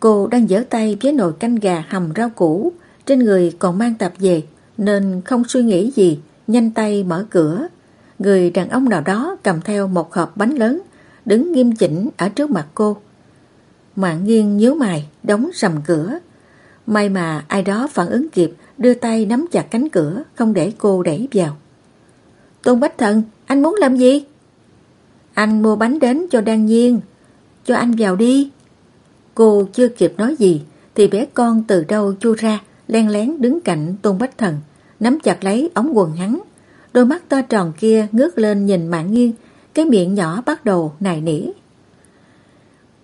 Cô đang giở tay với nồi canh gà hầm rau củ. Trên người còn mang tạp về Nên không suy nghĩ gì Nhanh tay mở cửa. Người đàn ông nào đó cầm theo một hộp bánh lớn Đứng nghiêm chỉnh ở trước mặt cô. Mạng nghiêng nhíu mày Đóng rầm cửa. May mà ai đó phản ứng kịp Đưa tay nắm chặt cánh cửa Không để cô đẩy vào. Tôn Bách Thần, anh muốn làm gì? Anh mua bánh đến cho Đan Nhiên. Cho anh vào đi. Cô chưa kịp nói gì thì bé con từ đâu chui ra len lén đứng cạnh Tôn Bách Thần nắm chặt lấy ống quần hắn. Đôi mắt to tròn kia ngước lên nhìn mạng nhiên cái miệng nhỏ bắt đầu nài nỉ.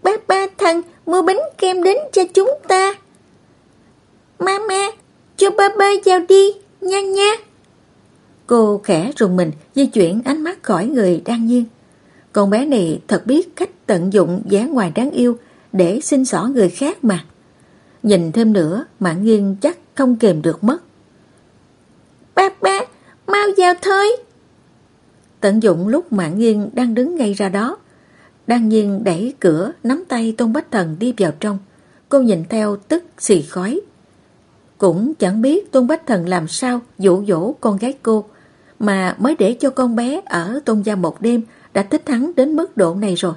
Ba ba thần mua bánh kem đến cho chúng ta. Mama, cho ba ba vào đi, nhanh nha. Cô khẽ rùng mình di chuyển ánh mắt khỏi người đang nhiên. Con bé này thật biết cách tận dụng giá ngoài đáng yêu để xin xỏ người khác mà. Nhìn thêm nữa, mạng nghiêng chắc không kềm được mất. Ba ba, mau vào thôi. Tận dụng lúc mạng nghiêng đang đứng ngay ra đó. đang nhiên đẩy cửa, nắm tay Tôn Bách Thần đi vào trong. Cô nhìn theo tức xì khói. Cũng chẳng biết Tôn Bách Thần làm sao dụ dỗ con gái cô mà mới để cho con bé ở tôn gia một đêm đã thích hắn đến mức độ này rồi.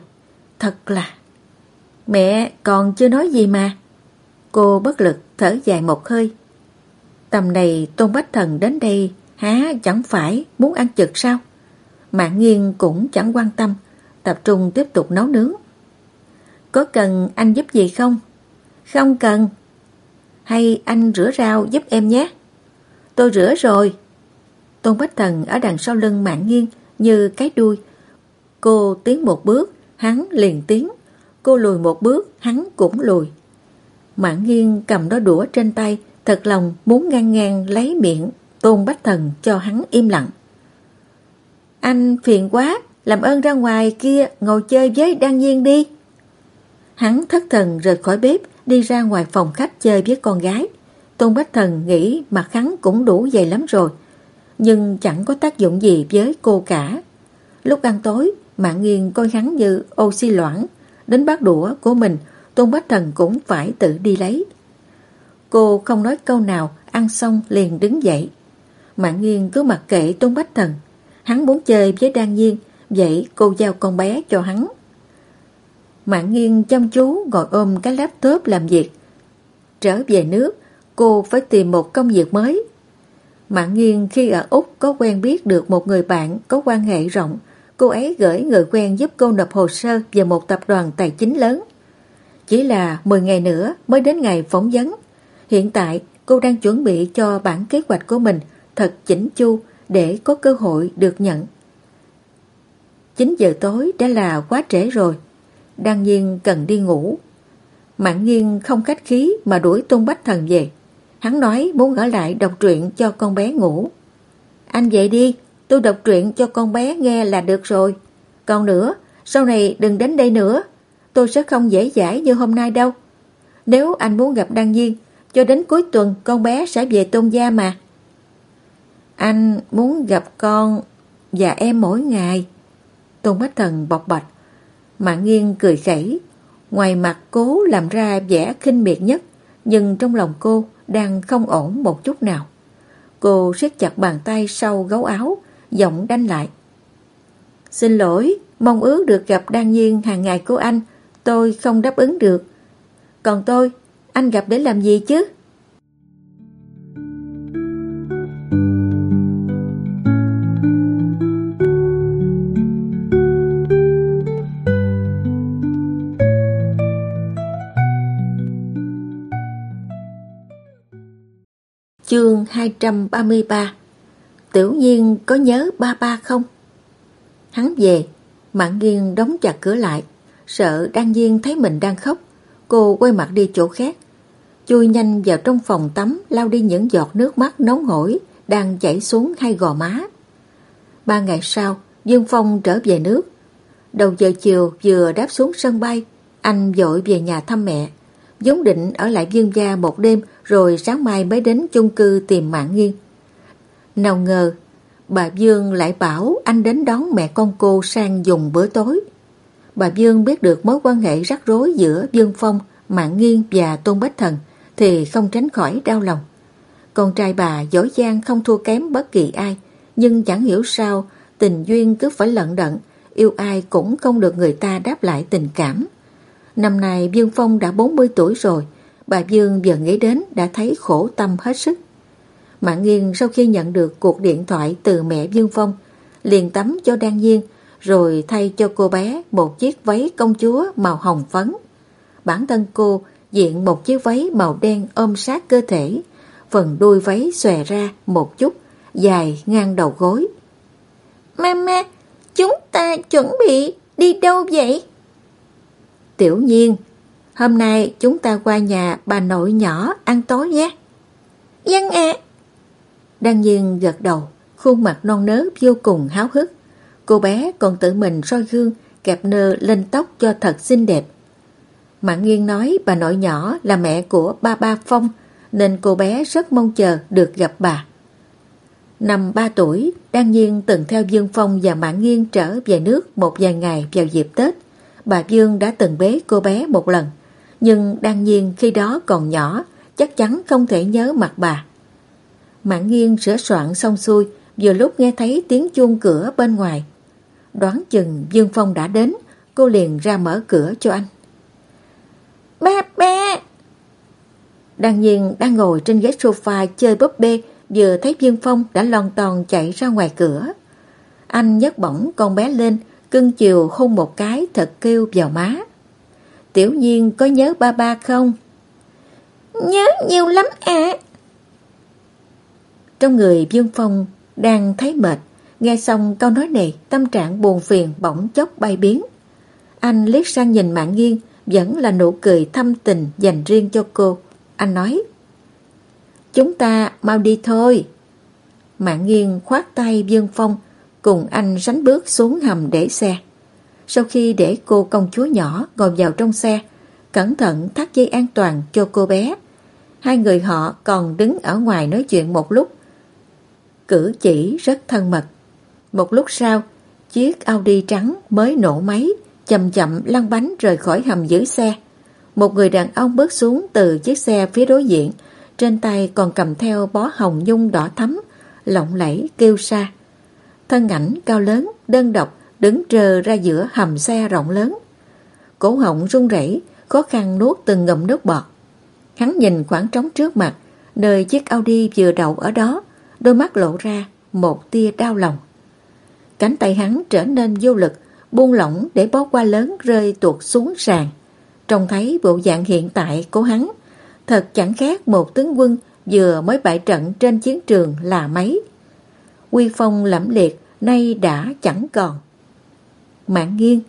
Thật là... Mẹ còn chưa nói gì mà. Cô bất lực thở dài một hơi. Tầm này Tôn Bách Thần đến đây há chẳng phải muốn ăn chực sao? Mạng nghiêng cũng chẳng quan tâm, tập trung tiếp tục nấu nướng. Có cần anh giúp gì không? Không cần. Hay anh rửa rau giúp em nhé? Tôi rửa rồi. Tôn Bách Thần ở đằng sau lưng mạng nghiêng như cái đuôi. Cô tiến một bước, hắn liền tiến. Cô lùi một bước, hắn cũng lùi. mãn nghiêng cầm đó đũa trên tay, thật lòng muốn ngang ngang lấy miệng Tôn Bách Thần cho hắn im lặng. Anh phiền quá, làm ơn ra ngoài kia ngồi chơi với Đan Nhiên đi. Hắn thất thần rời khỏi bếp, đi ra ngoài phòng khách chơi với con gái. Tôn Bách Thần nghĩ mặt hắn cũng đủ dày lắm rồi, nhưng chẳng có tác dụng gì với cô cả. Lúc ăn tối, Mạng nghiêng coi hắn như oxy loãng, đến bát đũa của mình, Tôn Bách Thần cũng phải tự đi lấy. Cô không nói câu nào, ăn xong liền đứng dậy. Mạng nghiêng cứ mặc kệ Tôn Bách Thần. Hắn muốn chơi với Đan Nhiên, vậy cô giao con bé cho hắn. Mạng nghiêng chăm chú ngồi ôm cái laptop làm việc. Trở về nước, cô phải tìm một công việc mới Mạng nghiêng khi ở Úc có quen biết được một người bạn có quan hệ rộng, cô ấy gửi người quen giúp cô nộp hồ sơ về một tập đoàn tài chính lớn. Chỉ là 10 ngày nữa mới đến ngày phỏng vấn. Hiện tại cô đang chuẩn bị cho bản kế hoạch của mình thật chỉnh chu để có cơ hội được nhận. 9 giờ tối đã là quá trễ rồi. Đăng nhiên cần đi ngủ. Mạng nghiêng không khách khí mà đuổi Tôn Bách Thần về. Hắn nói muốn ở lại đọc truyện cho con bé ngủ. Anh dậy đi, tôi đọc truyện cho con bé nghe là được rồi. Còn nữa, sau này đừng đến đây nữa. Tôi sẽ không dễ dãi như hôm nay đâu. Nếu anh muốn gặp Đăng Nhiên, cho đến cuối tuần con bé sẽ về tôn gia mà. Anh muốn gặp con và em mỗi ngày. Tôn Bách Thần bọc bạch. Mạng nghiên cười khẩy. Ngoài mặt cố làm ra vẻ khinh miệt nhất, nhưng trong lòng cô đang không ổn một chút nào. Cô siết chặt bàn tay sau gấu áo, giọng đanh lại. Xin lỗi, mong ước được gặp Đan Nhiên hàng ngày của anh, tôi không đáp ứng được. Còn tôi, anh gặp để làm gì chứ? Chương 233 Tiểu nhiên có nhớ ba ba không? Hắn về, Mạng Nghiên đóng chặt cửa lại, sợ Đan Nhiên thấy mình đang khóc. Cô quay mặt đi chỗ khác. chui nhanh vào trong phòng tắm lau đi những giọt nước mắt nóng hổi đang chảy xuống hai gò má. Ba ngày sau, Dương Phong trở về nước. Đầu giờ chiều vừa đáp xuống sân bay, anh dội về nhà thăm mẹ. vốn định ở lại Dương gia một đêm rồi sáng mai mới đến chung cư tìm mạng nghiêng. Nào ngờ, bà Dương lại bảo anh đến đón mẹ con cô sang dùng bữa tối. Bà Dương biết được mối quan hệ rắc rối giữa Dương Phong, Mạng Nghiên và Tôn Bách Thần thì không tránh khỏi đau lòng. Con trai bà giỏi giang không thua kém bất kỳ ai, nhưng chẳng hiểu sao tình duyên cứ phải lận đận, yêu ai cũng không được người ta đáp lại tình cảm. Năm nay Dương Phong đã 40 tuổi rồi, bà Dương vừa nghĩ đến đã thấy khổ tâm hết sức. Mạng Nghiên sau khi nhận được cuộc điện thoại từ mẹ Dương Phong, liền tắm cho Đan Nhiên, rồi thay cho cô bé một chiếc váy công chúa màu hồng phấn. Bản thân cô diện một chiếc váy màu đen ôm sát cơ thể, phần đuôi váy xòe ra một chút, dài ngang đầu gối. Mama, chúng ta chuẩn bị đi đâu vậy? Tiểu nhiên, hôm nay chúng ta qua nhà bà nội nhỏ ăn tối nhé. Dân ạ. Đăng nhiên gật đầu, khuôn mặt non nớ vô cùng háo hức. Cô bé còn tự mình soi gương, kẹp nơ lên tóc cho thật xinh đẹp. Mạng Nghiên nói bà nội nhỏ là mẹ của ba ba Phong, nên cô bé rất mong chờ được gặp bà. Năm 3 tuổi, Đan Nhiên từng theo Dương Phong và Mạng Nghiên trở về nước một vài ngày vào dịp Tết. Bà Dương đã từng bế cô bé một lần, nhưng Đan Nhiên khi đó còn nhỏ, chắc chắn không thể nhớ mặt bà. Mạng Nghiên sửa soạn xong xuôi, vừa lúc nghe thấy tiếng chuông cửa bên ngoài. Đoán chừng Dương Phong đã đến, cô liền ra mở cửa cho anh. Ba ba! Đan nhiên đang ngồi trên ghế sofa chơi búp bê, vừa thấy Dương Phong đã lon ton chạy ra ngoài cửa. Anh nhấc bổng con bé lên, cưng chiều hôn một cái thật kêu vào má. Tiểu nhiên có nhớ ba ba không? Nhớ nhiều lắm ạ. Trong người Dương Phong đang thấy mệt, nghe xong câu nói này tâm trạng buồn phiền bỗng chốc bay biến. Anh liếc sang nhìn mạng nghiêng, vẫn là nụ cười thâm tình dành riêng cho cô. Anh nói, chúng ta mau đi thôi. Mạng nghiêng khoát tay Dương Phong, cùng anh sánh bước xuống hầm để xe. Sau khi để cô công chúa nhỏ ngồi vào trong xe, cẩn thận thắt dây an toàn cho cô bé. Hai người họ còn đứng ở ngoài nói chuyện một lúc. Cử chỉ rất thân mật. Một lúc sau, chiếc Audi trắng mới nổ máy, chậm chậm lăn bánh rời khỏi hầm giữ xe. Một người đàn ông bước xuống từ chiếc xe phía đối diện, trên tay còn cầm theo bó hồng nhung đỏ thắm, lộng lẫy kêu xa. Thân ảnh cao lớn, đơn độc, đứng trơ ra giữa hầm xe rộng lớn. Cổ họng run rẩy, khó khăn nuốt từng ngụm nước bọt. Hắn nhìn khoảng trống trước mặt, nơi chiếc Audi vừa đậu ở đó, đôi mắt lộ ra một tia đau lòng. Cánh tay hắn trở nên vô lực, buông lỏng để bó qua lớn rơi tuột xuống sàn. Trông thấy bộ dạng hiện tại của hắn, thật chẳng khác một tướng quân vừa mới bại trận trên chiến trường là mấy. Quy phong lẫm liệt nay đã chẳng còn. Mạng nghiêng,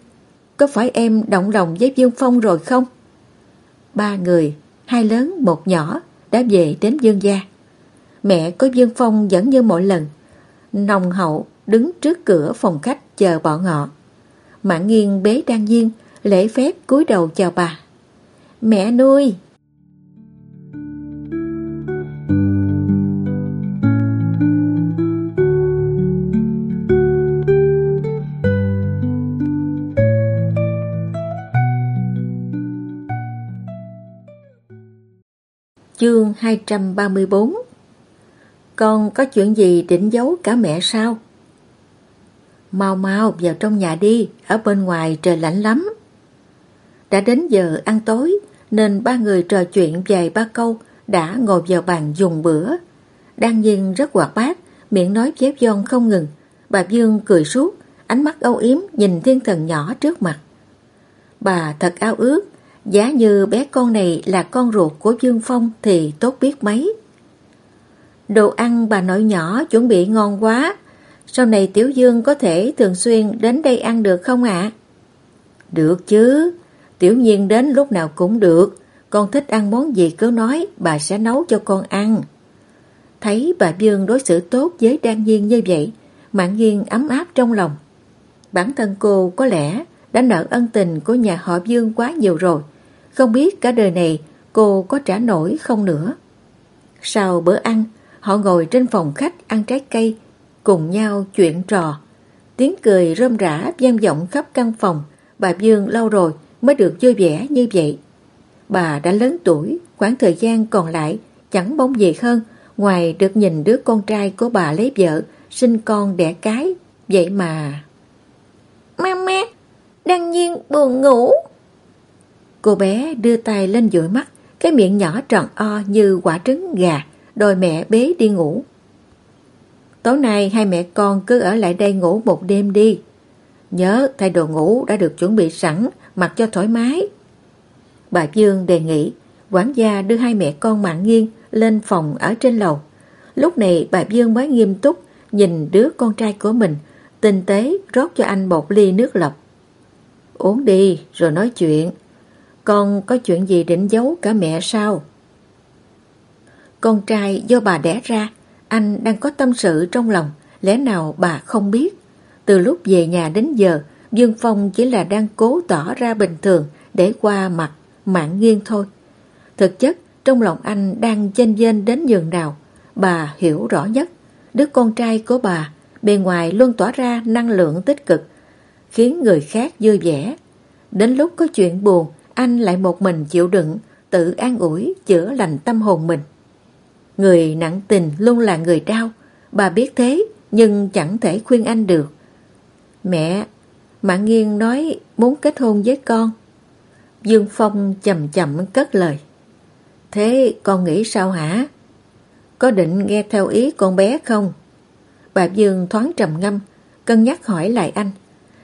có phải em động lòng với Dương Phong rồi không? Ba người, hai lớn một nhỏ đã về đến Dương gia. Mẹ có Dương Phong vẫn như mọi lần, nồng hậu đứng trước cửa phòng khách chờ bọn họ. Mạng nghiêng bế đan nhiên, lễ phép cúi đầu chào bà. Mẹ nuôi! Chương 234 con có chuyện gì định giấu cả mẹ sao? Mau mau vào trong nhà đi, ở bên ngoài trời lạnh lắm. Đã đến giờ ăn tối, nên ba người trò chuyện vài ba câu đã ngồi vào bàn dùng bữa. Đang nhiên rất hoạt bát, miệng nói chép giòn không ngừng. Bà Dương cười suốt, ánh mắt âu yếm nhìn thiên thần nhỏ trước mặt. Bà thật ao ước, giá như bé con này là con ruột của Dương Phong thì tốt biết mấy. Đồ ăn bà nội nhỏ chuẩn bị ngon quá, sau này Tiểu Dương có thể thường xuyên đến đây ăn được không ạ? Được chứ, Tiểu Nhiên đến lúc nào cũng được, Con thích ăn món gì cứ nói, bà sẽ nấu cho con ăn. Thấy bà Dương đối xử tốt với Đan Nhiên như vậy, Mạng nhiên ấm áp trong lòng. Bản thân cô có lẽ đã nợ ân tình của nhà họ Dương quá nhiều rồi, không biết cả đời này cô có trả nổi không nữa. Sau bữa ăn, họ ngồi trên phòng khách ăn trái cây, cùng nhau chuyện trò. Tiếng cười rơm rã vang vọng khắp căn phòng, bà Dương lâu rồi mới được vui vẻ như vậy. Bà đã lớn tuổi, khoảng thời gian còn lại chẳng bóng gì hơn ngoài được nhìn đứa con trai của bà lấy vợ, sinh con đẻ cái. Vậy mà... Mama, đang nhiên buồn ngủ. Cô bé đưa tay lên dụi mắt, cái miệng nhỏ tròn o như quả trứng gà, đôi mẹ bế đi ngủ. Tối nay hai mẹ con cứ ở lại đây ngủ một đêm đi. Nhớ thay đồ ngủ đã được chuẩn bị sẵn, mặc cho thoải mái. Bà Dương đề nghị, quản gia đưa hai mẹ con mạng nghiêng lên phòng ở trên lầu. Lúc này bà Dương mới nghiêm túc nhìn đứa con trai của mình, tinh tế rót cho anh một ly nước lọc. Uống đi rồi nói chuyện. Con có chuyện gì định giấu cả mẹ sao? Con trai do bà đẻ ra, anh đang có tâm sự trong lòng, lẽ nào bà không biết? Từ lúc về nhà đến giờ, Dương Phong chỉ là đang cố tỏ ra bình thường để qua mặt mạng nghiêng thôi. Thực chất, trong lòng anh đang chênh dên đến nhường nào, bà hiểu rõ nhất. Đứa con trai của bà, bề ngoài luôn tỏa ra năng lượng tích cực, khiến người khác vui vẻ. Đến lúc có chuyện buồn, anh lại một mình chịu đựng, tự an ủi, chữa lành tâm hồn mình. Người nặng tình luôn là người đau, bà biết thế nhưng chẳng thể khuyên anh được. Mẹ, Mạng Nghiên nói muốn kết hôn với con. Dương Phong chậm chậm cất lời. Thế con nghĩ sao hả? Có định nghe theo ý con bé không? Bà Dương thoáng trầm ngâm, cân nhắc hỏi lại anh.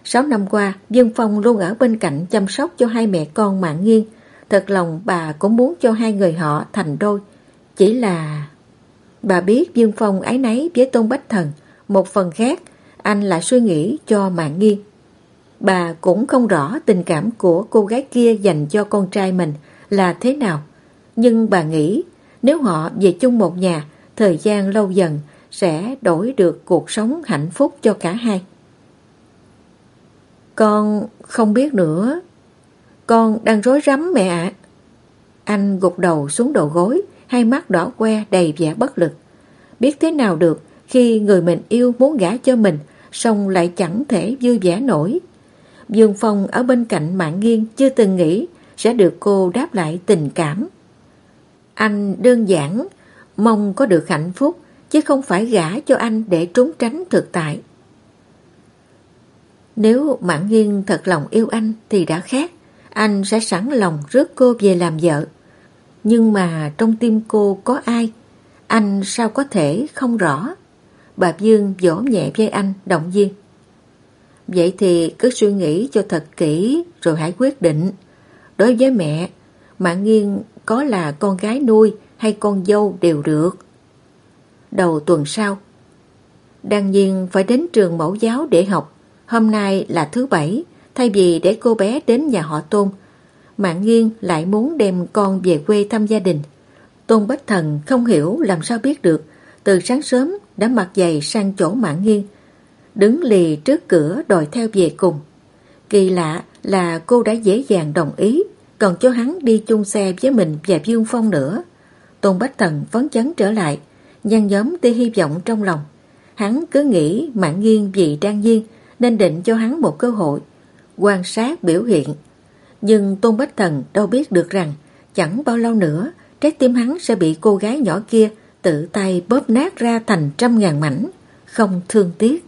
Sáu năm qua, Dương Phong luôn ở bên cạnh chăm sóc cho hai mẹ con mạng Nghiên. Thật lòng bà cũng muốn cho hai người họ thành đôi. Chỉ là... Bà biết Dương Phong ái náy với Tôn Bách Thần. Một phần khác, anh lại suy nghĩ cho mạng nghiêng. Bà cũng không rõ tình cảm của cô gái kia dành cho con trai mình là thế nào. Nhưng bà nghĩ nếu họ về chung một nhà, thời gian lâu dần sẽ đổi được cuộc sống hạnh phúc cho cả hai. Con không biết nữa. Con đang rối rắm mẹ ạ. Anh gục đầu xuống đầu gối, hai mắt đỏ que đầy vẻ bất lực. Biết thế nào được khi người mình yêu muốn gả cho mình, song lại chẳng thể vui vẻ nổi. Dương Phong ở bên cạnh mạng nghiêng chưa từng nghĩ sẽ được cô đáp lại tình cảm. Anh đơn giản, mong có được hạnh phúc, chứ không phải gả cho anh để trốn tránh thực tại. Nếu Mạng Nghiên thật lòng yêu anh thì đã khác, anh sẽ sẵn lòng rước cô về làm vợ. Nhưng mà trong tim cô có ai, anh sao có thể không rõ. Bà Dương vỗ nhẹ với anh, động viên. Vậy thì cứ suy nghĩ cho thật kỹ rồi hãy quyết định. Đối với mẹ, Mạng Nghiên có là con gái nuôi hay con dâu đều được. Đầu tuần sau, Đăng nhiên phải đến trường mẫu giáo để học. Hôm nay là thứ bảy, thay vì để cô bé đến nhà họ Tôn, Mạng Nghiên lại muốn đem con về quê thăm gia đình. Tôn Bách Thần không hiểu làm sao biết được, từ sáng sớm đã mặc giày sang chỗ Mạng Nghiên, đứng lì trước cửa đòi theo về cùng. Kỳ lạ là cô đã dễ dàng đồng ý, còn cho hắn đi chung xe với mình và Dương Phong nữa. Tôn Bách Thần phấn chấn trở lại, nhăn nhóm tia hy vọng trong lòng. Hắn cứ nghĩ Mạng Nghiên vì Trang Nhiên nên định cho hắn một cơ hội, quan sát biểu hiện. Nhưng Tôn Bách Thần đâu biết được rằng chẳng bao lâu nữa trái tim hắn sẽ bị cô gái nhỏ kia tự tay bóp nát ra thành trăm ngàn mảnh, không thương tiếc.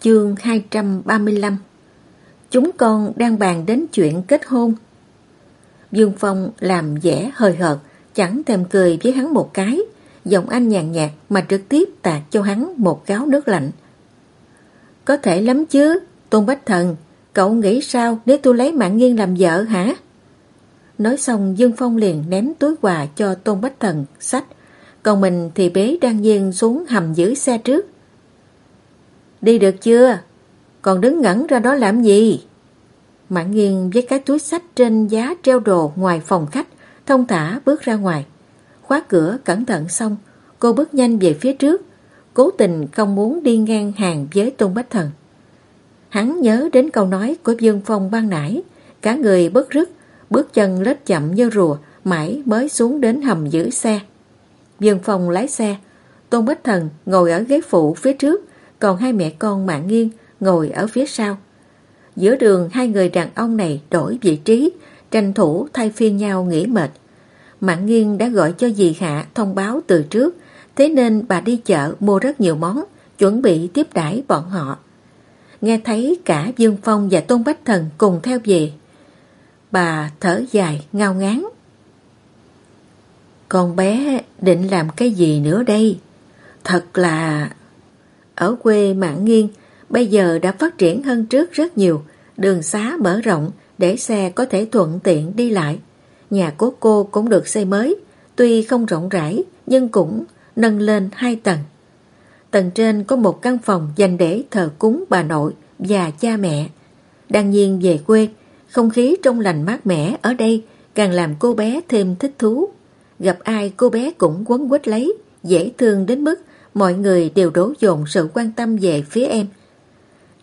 Chương 235 Chúng con đang bàn đến chuyện kết hôn. Dương Phong làm vẻ hơi hợt, chẳng thèm cười với hắn một cái, giọng anh nhàn nhạt mà trực tiếp tạt cho hắn một gáo nước lạnh. Có thể lắm chứ, Tôn Bách Thần, cậu nghĩ sao nếu tôi lấy mạng nghiêng làm vợ hả? nói xong Dương Phong liền ném túi quà cho Tôn Bách Thần sách, còn mình thì bế đang nhiên xuống hầm giữ xe trước. Đi được chưa? Còn đứng ngẩn ra đó làm gì? Mạng nghiêng với cái túi sách trên giá treo đồ ngoài phòng khách, thông thả bước ra ngoài. Khóa cửa cẩn thận xong, cô bước nhanh về phía trước, cố tình không muốn đi ngang hàng với Tôn Bách Thần. Hắn nhớ đến câu nói của Dương Phong ban nãy, cả người bất rứt, bước chân lết chậm như rùa, mãi mới xuống đến hầm giữ xe. Dương Phong lái xe, Tôn Bách Thần ngồi ở ghế phụ phía trước, còn hai mẹ con Mạng Nghiên ngồi ở phía sau. Giữa đường hai người đàn ông này đổi vị trí, tranh thủ thay phiên nhau nghỉ mệt. Mạng Nghiên đã gọi cho dì Hạ thông báo từ trước, thế nên bà đi chợ mua rất nhiều món, chuẩn bị tiếp đãi bọn họ. Nghe thấy cả Dương Phong và Tôn Bách Thần cùng theo về. Bà thở dài, ngao ngán. Con bé định làm cái gì nữa đây? Thật là... Ở quê Mạng Nghiên, bây giờ đã phát triển hơn trước rất nhiều, đường xá mở rộng để xe có thể thuận tiện đi lại. Nhà của cô cũng được xây mới, tuy không rộng rãi nhưng cũng nâng lên hai tầng. Tầng trên có một căn phòng dành để thờ cúng bà nội và cha mẹ. Đương nhiên về quê, không khí trong lành mát mẻ ở đây càng làm cô bé thêm thích thú. Gặp ai cô bé cũng quấn quýt lấy, dễ thương đến mức mọi người đều đổ dồn sự quan tâm về phía em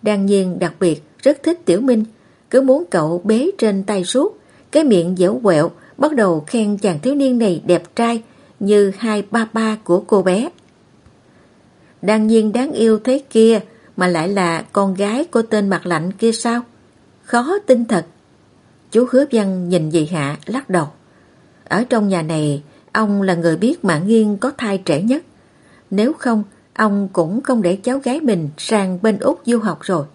đang nhiên đặc biệt rất thích Tiểu Minh, cứ muốn cậu bế trên tay suốt, cái miệng dẻo quẹo bắt đầu khen chàng thiếu niên này đẹp trai như hai ba ba của cô bé. đang nhiên đáng yêu thế kia mà lại là con gái của tên mặt lạnh kia sao? Khó tin thật. Chú hứa văn nhìn dì Hạ lắc đầu. Ở trong nhà này, ông là người biết Mạng Nghiên có thai trẻ nhất. Nếu không, ông cũng không để cháu gái mình sang bên Úc du học rồi.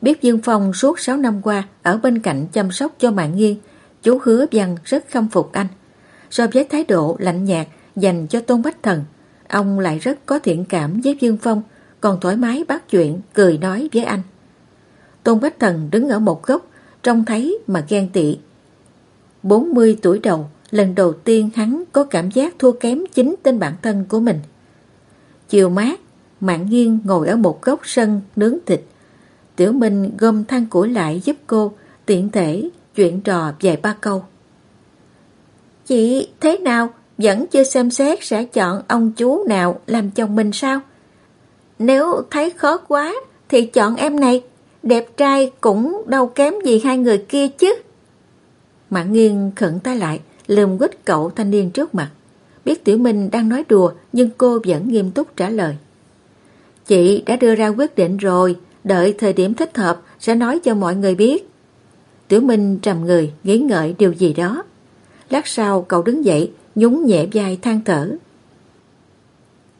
Biết Dương Phong suốt 6 năm qua ở bên cạnh chăm sóc cho Mạng Nghiên, chú hứa văn rất khâm phục anh. So với thái độ lạnh nhạt dành cho Tôn Bách Thần, ông lại rất có thiện cảm với Dương Phong, còn thoải mái bắt chuyện, cười nói với anh. Tôn Bách Thần đứng ở một góc, trông thấy mà ghen tị. 40 tuổi đầu, lần đầu tiên hắn có cảm giác thua kém chính tên bản thân của mình. Chiều mát, Mạng Nghiên ngồi ở một góc sân nướng thịt. Tiểu Minh gom than củi lại giúp cô, tiện thể, chuyện trò vài ba câu. Chị thế nào? Vẫn chưa xem xét sẽ chọn ông chú nào làm chồng mình sao? Nếu thấy khó quá thì chọn em này. Đẹp trai cũng đâu kém gì hai người kia chứ. Mạng nghiêng khẩn tay lại, lườm quýt cậu thanh niên trước mặt. Biết Tiểu Minh đang nói đùa nhưng cô vẫn nghiêm túc trả lời. Chị đã đưa ra quyết định rồi, đợi thời điểm thích hợp sẽ nói cho mọi người biết. Tiểu Minh trầm người, nghĩ ngợi điều gì đó. Lát sau cậu đứng dậy, nhún nhẹ vai than thở.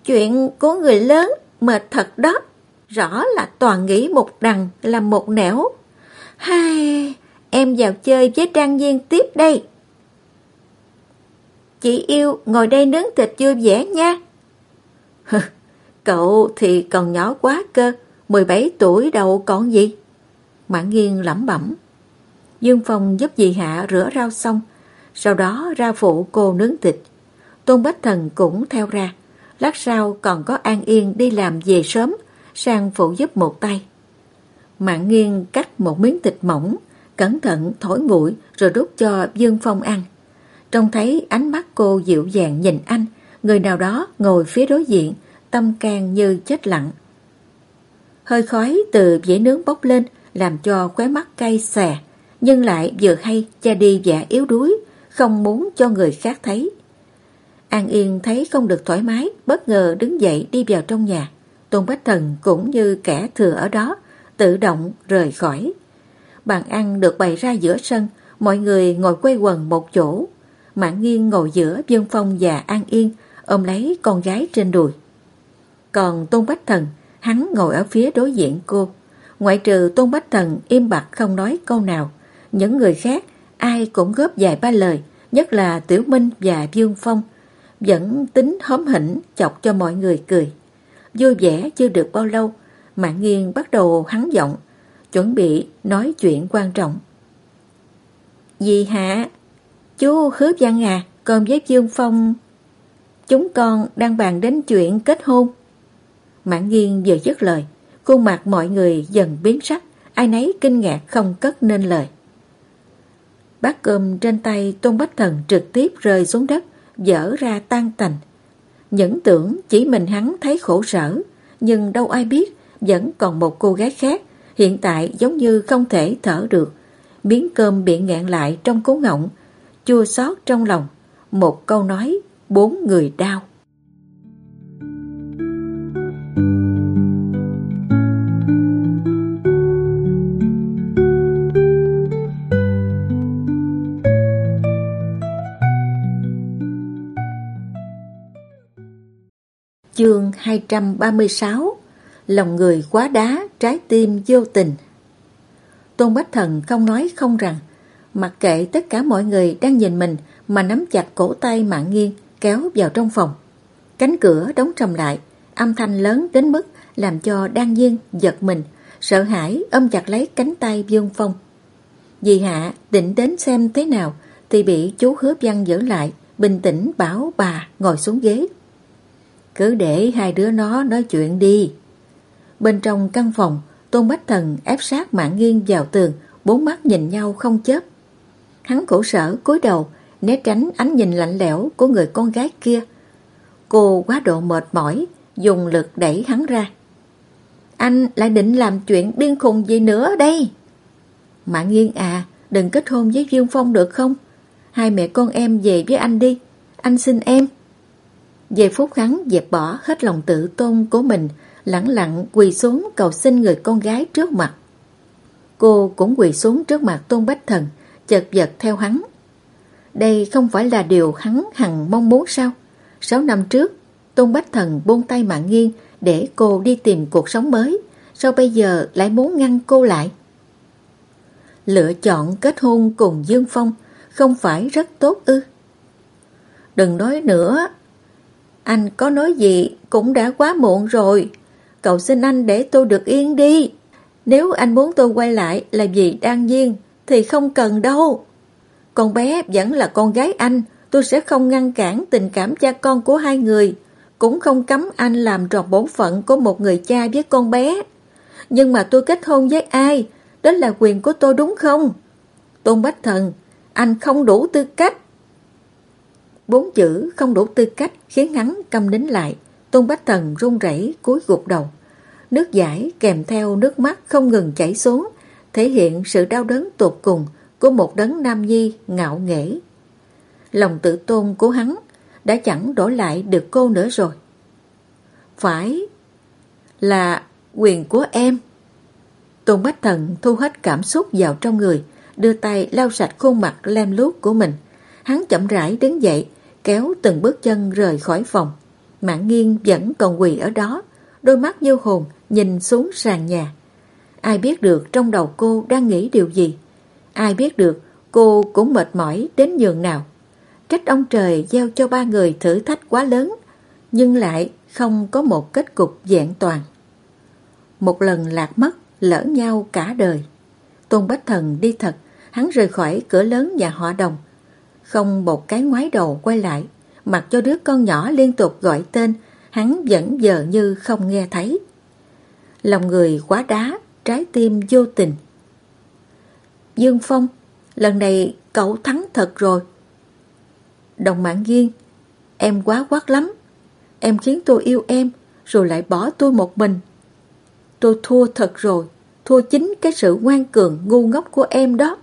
Chuyện của người lớn mệt thật đó. Rõ là toàn nghĩ một đằng làm một nẻo. Hai, em vào chơi với Trang viên tiếp đây. Chị yêu ngồi đây nướng thịt vui vẻ nha. Cậu thì còn nhỏ quá cơ, 17 tuổi đầu còn gì? Mãn nghiêng lẩm bẩm. Dương Phong giúp dì Hạ rửa rau xong, sau đó ra phụ cô nướng thịt. Tôn Bách Thần cũng theo ra. Lát sau còn có An Yên đi làm về sớm, sang phụ giúp một tay. Mạn nghiêng cắt một miếng thịt mỏng, cẩn thận thổi nguội rồi đút cho Dương Phong ăn. Trông thấy ánh mắt cô dịu dàng nhìn anh, người nào đó ngồi phía đối diện, tâm can như chết lặng. Hơi khói từ dãy nướng bốc lên, làm cho khóe mắt cay xè, nhưng lại vừa hay cha đi vẻ yếu đuối, không muốn cho người khác thấy. An Yên thấy không được thoải mái, bất ngờ đứng dậy đi vào trong nhà. Tôn Bách Thần cũng như kẻ thừa ở đó, tự động rời khỏi. Bàn ăn được bày ra giữa sân, mọi người ngồi quay quần một chỗ. Mạng nghiêng ngồi giữa Dương Phong và An Yên, ôm lấy con gái trên đùi. Còn Tôn Bách Thần, hắn ngồi ở phía đối diện cô. Ngoại trừ Tôn Bách Thần im bặt không nói câu nào. Những người khác, ai cũng góp vài ba lời, nhất là Tiểu Minh và Dương Phong, vẫn tính hóm hỉnh chọc cho mọi người cười. Vui vẻ chưa được bao lâu, Mạng Nghiên bắt đầu hắn giọng, chuẩn bị nói chuyện quan trọng. Dì hả Chú hứa văn à, con với Dương Phong... Chúng con đang bàn đến chuyện kết hôn. Mãn nghiêng vừa dứt lời, khuôn mặt mọi người dần biến sắc, ai nấy kinh ngạc không cất nên lời. Bát cơm trên tay Tôn Bách Thần trực tiếp rơi xuống đất, dở ra tan tành. Những tưởng chỉ mình hắn thấy khổ sở, nhưng đâu ai biết vẫn còn một cô gái khác, hiện tại giống như không thể thở được. Miếng cơm bị ngẹn lại trong cố ngọng, chua xót trong lòng. Một câu nói, bốn người đau. Chương 236 Lòng người quá đá, trái tim vô tình. Tôn Bách Thần không nói không rằng Mặc kệ tất cả mọi người đang nhìn mình Mà nắm chặt cổ tay mạng nghiêng Kéo vào trong phòng. Cánh cửa đóng trầm lại Âm thanh lớn đến mức làm cho Đan Nhiên giật mình Sợ hãi ôm chặt lấy cánh tay Dương Phong. Dì Hạ định đến xem thế nào Thì bị chú hứa văn giữ lại Bình tĩnh bảo bà ngồi xuống ghế cứ để hai đứa nó nói chuyện đi. Bên trong căn phòng, Tôn Bách Thần ép sát mạng nghiêng vào tường, bốn mắt nhìn nhau không chớp. Hắn khổ sở cúi đầu, né tránh ánh nhìn lạnh lẽo của người con gái kia. Cô quá độ mệt mỏi, dùng lực đẩy hắn ra. Anh lại định làm chuyện điên khùng gì nữa đây? Mạng nghiêng à, đừng kết hôn với Dương Phong được không? Hai mẹ con em về với anh đi, anh xin em. Về phút hắn dẹp bỏ hết lòng tự tôn của mình, lặng lặng quỳ xuống cầu xin người con gái trước mặt. Cô cũng quỳ xuống trước mặt Tôn Bách Thần, chật vật theo hắn. Đây không phải là điều hắn hằng mong muốn sao? Sáu năm trước, Tôn Bách Thần buông tay mạng nghiêng để cô đi tìm cuộc sống mới, sao bây giờ lại muốn ngăn cô lại? Lựa chọn kết hôn cùng Dương Phong không phải rất tốt ư? Đừng nói nữa, anh có nói gì cũng đã quá muộn rồi. Cậu xin anh để tôi được yên đi. Nếu anh muốn tôi quay lại là vì đang nhiên thì không cần đâu. Con bé vẫn là con gái anh, tôi sẽ không ngăn cản tình cảm cha con của hai người, cũng không cấm anh làm tròn bổn phận của một người cha với con bé. Nhưng mà tôi kết hôn với ai? Đó là quyền của tôi đúng không? Tôn Bách Thần, anh không đủ tư cách. Bốn chữ không đủ tư cách khiến hắn câm nín lại. Tôn Bách Thần run rẩy cúi gục đầu. Nước giải kèm theo nước mắt không ngừng chảy xuống, thể hiện sự đau đớn tột cùng của một đấng nam nhi ngạo nghễ. Lòng tự tôn của hắn đã chẳng đổi lại được cô nữa rồi. Phải là quyền của em. Tôn Bách Thần thu hết cảm xúc vào trong người, đưa tay lau sạch khuôn mặt lem lút của mình. Hắn chậm rãi đứng dậy, kéo từng bước chân rời khỏi phòng. Mạng nghiêng vẫn còn quỳ ở đó, đôi mắt như hồn nhìn xuống sàn nhà. Ai biết được trong đầu cô đang nghĩ điều gì? Ai biết được cô cũng mệt mỏi đến nhường nào? Trách ông trời gieo cho ba người thử thách quá lớn, nhưng lại không có một kết cục dạng toàn. Một lần lạc mất, lỡ nhau cả đời. Tôn Bách Thần đi thật, hắn rời khỏi cửa lớn nhà họ đồng, không một cái ngoái đầu quay lại, mặc cho đứa con nhỏ liên tục gọi tên, hắn vẫn giờ như không nghe thấy. Lòng người quá đá, trái tim vô tình. Dương Phong, lần này cậu thắng thật rồi. Đồng mạng duyên, em quá quát lắm. Em khiến tôi yêu em, rồi lại bỏ tôi một mình. Tôi thua thật rồi, thua chính cái sự ngoan cường ngu ngốc của em đó.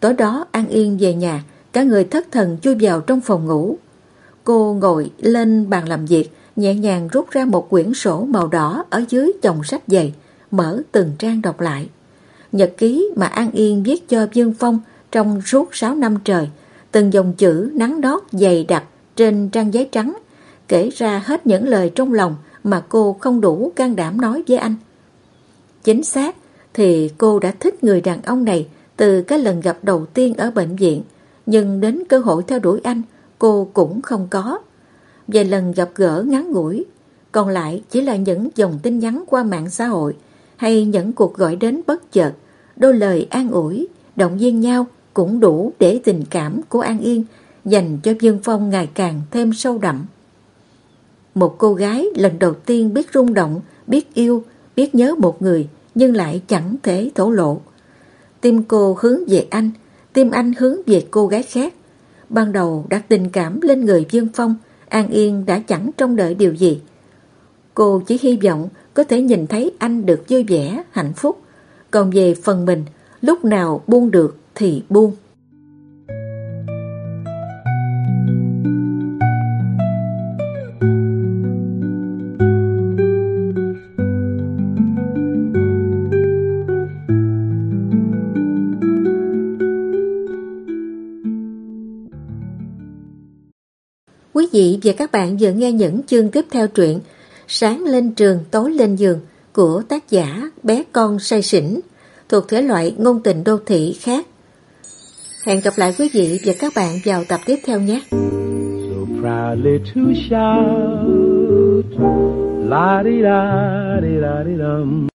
Tối đó An Yên về nhà, cả người thất thần chui vào trong phòng ngủ. Cô ngồi lên bàn làm việc, nhẹ nhàng rút ra một quyển sổ màu đỏ ở dưới chồng sách dày, mở từng trang đọc lại. Nhật ký mà An Yên viết cho Dương Phong trong suốt 6 năm trời, từng dòng chữ nắng đót dày đặc trên trang giấy trắng, kể ra hết những lời trong lòng mà cô không đủ can đảm nói với anh. Chính xác thì cô đã thích người đàn ông này từ cái lần gặp đầu tiên ở bệnh viện, nhưng đến cơ hội theo đuổi anh, cô cũng không có. Vài lần gặp gỡ ngắn ngủi, còn lại chỉ là những dòng tin nhắn qua mạng xã hội hay những cuộc gọi đến bất chợt, đôi lời an ủi, động viên nhau cũng đủ để tình cảm của An Yên dành cho Dương Phong ngày càng thêm sâu đậm. Một cô gái lần đầu tiên biết rung động, biết yêu, biết nhớ một người nhưng lại chẳng thể thổ lộ. Tim cô hướng về anh, tim anh hướng về cô gái khác. Ban đầu đặt tình cảm lên người Dương Phong, An Yên đã chẳng trông đợi điều gì. Cô chỉ hy vọng có thể nhìn thấy anh được vui vẻ, hạnh phúc. Còn về phần mình, lúc nào buông được thì buông. Vị và các bạn vừa nghe những chương tiếp theo truyện Sáng lên trường, tối lên giường của tác giả Bé Con Say Sỉnh thuộc thể loại ngôn tình đô thị khác. Hẹn gặp lại quý vị và các bạn vào tập tiếp theo nhé. So proudly to shout, la di da di da di dum.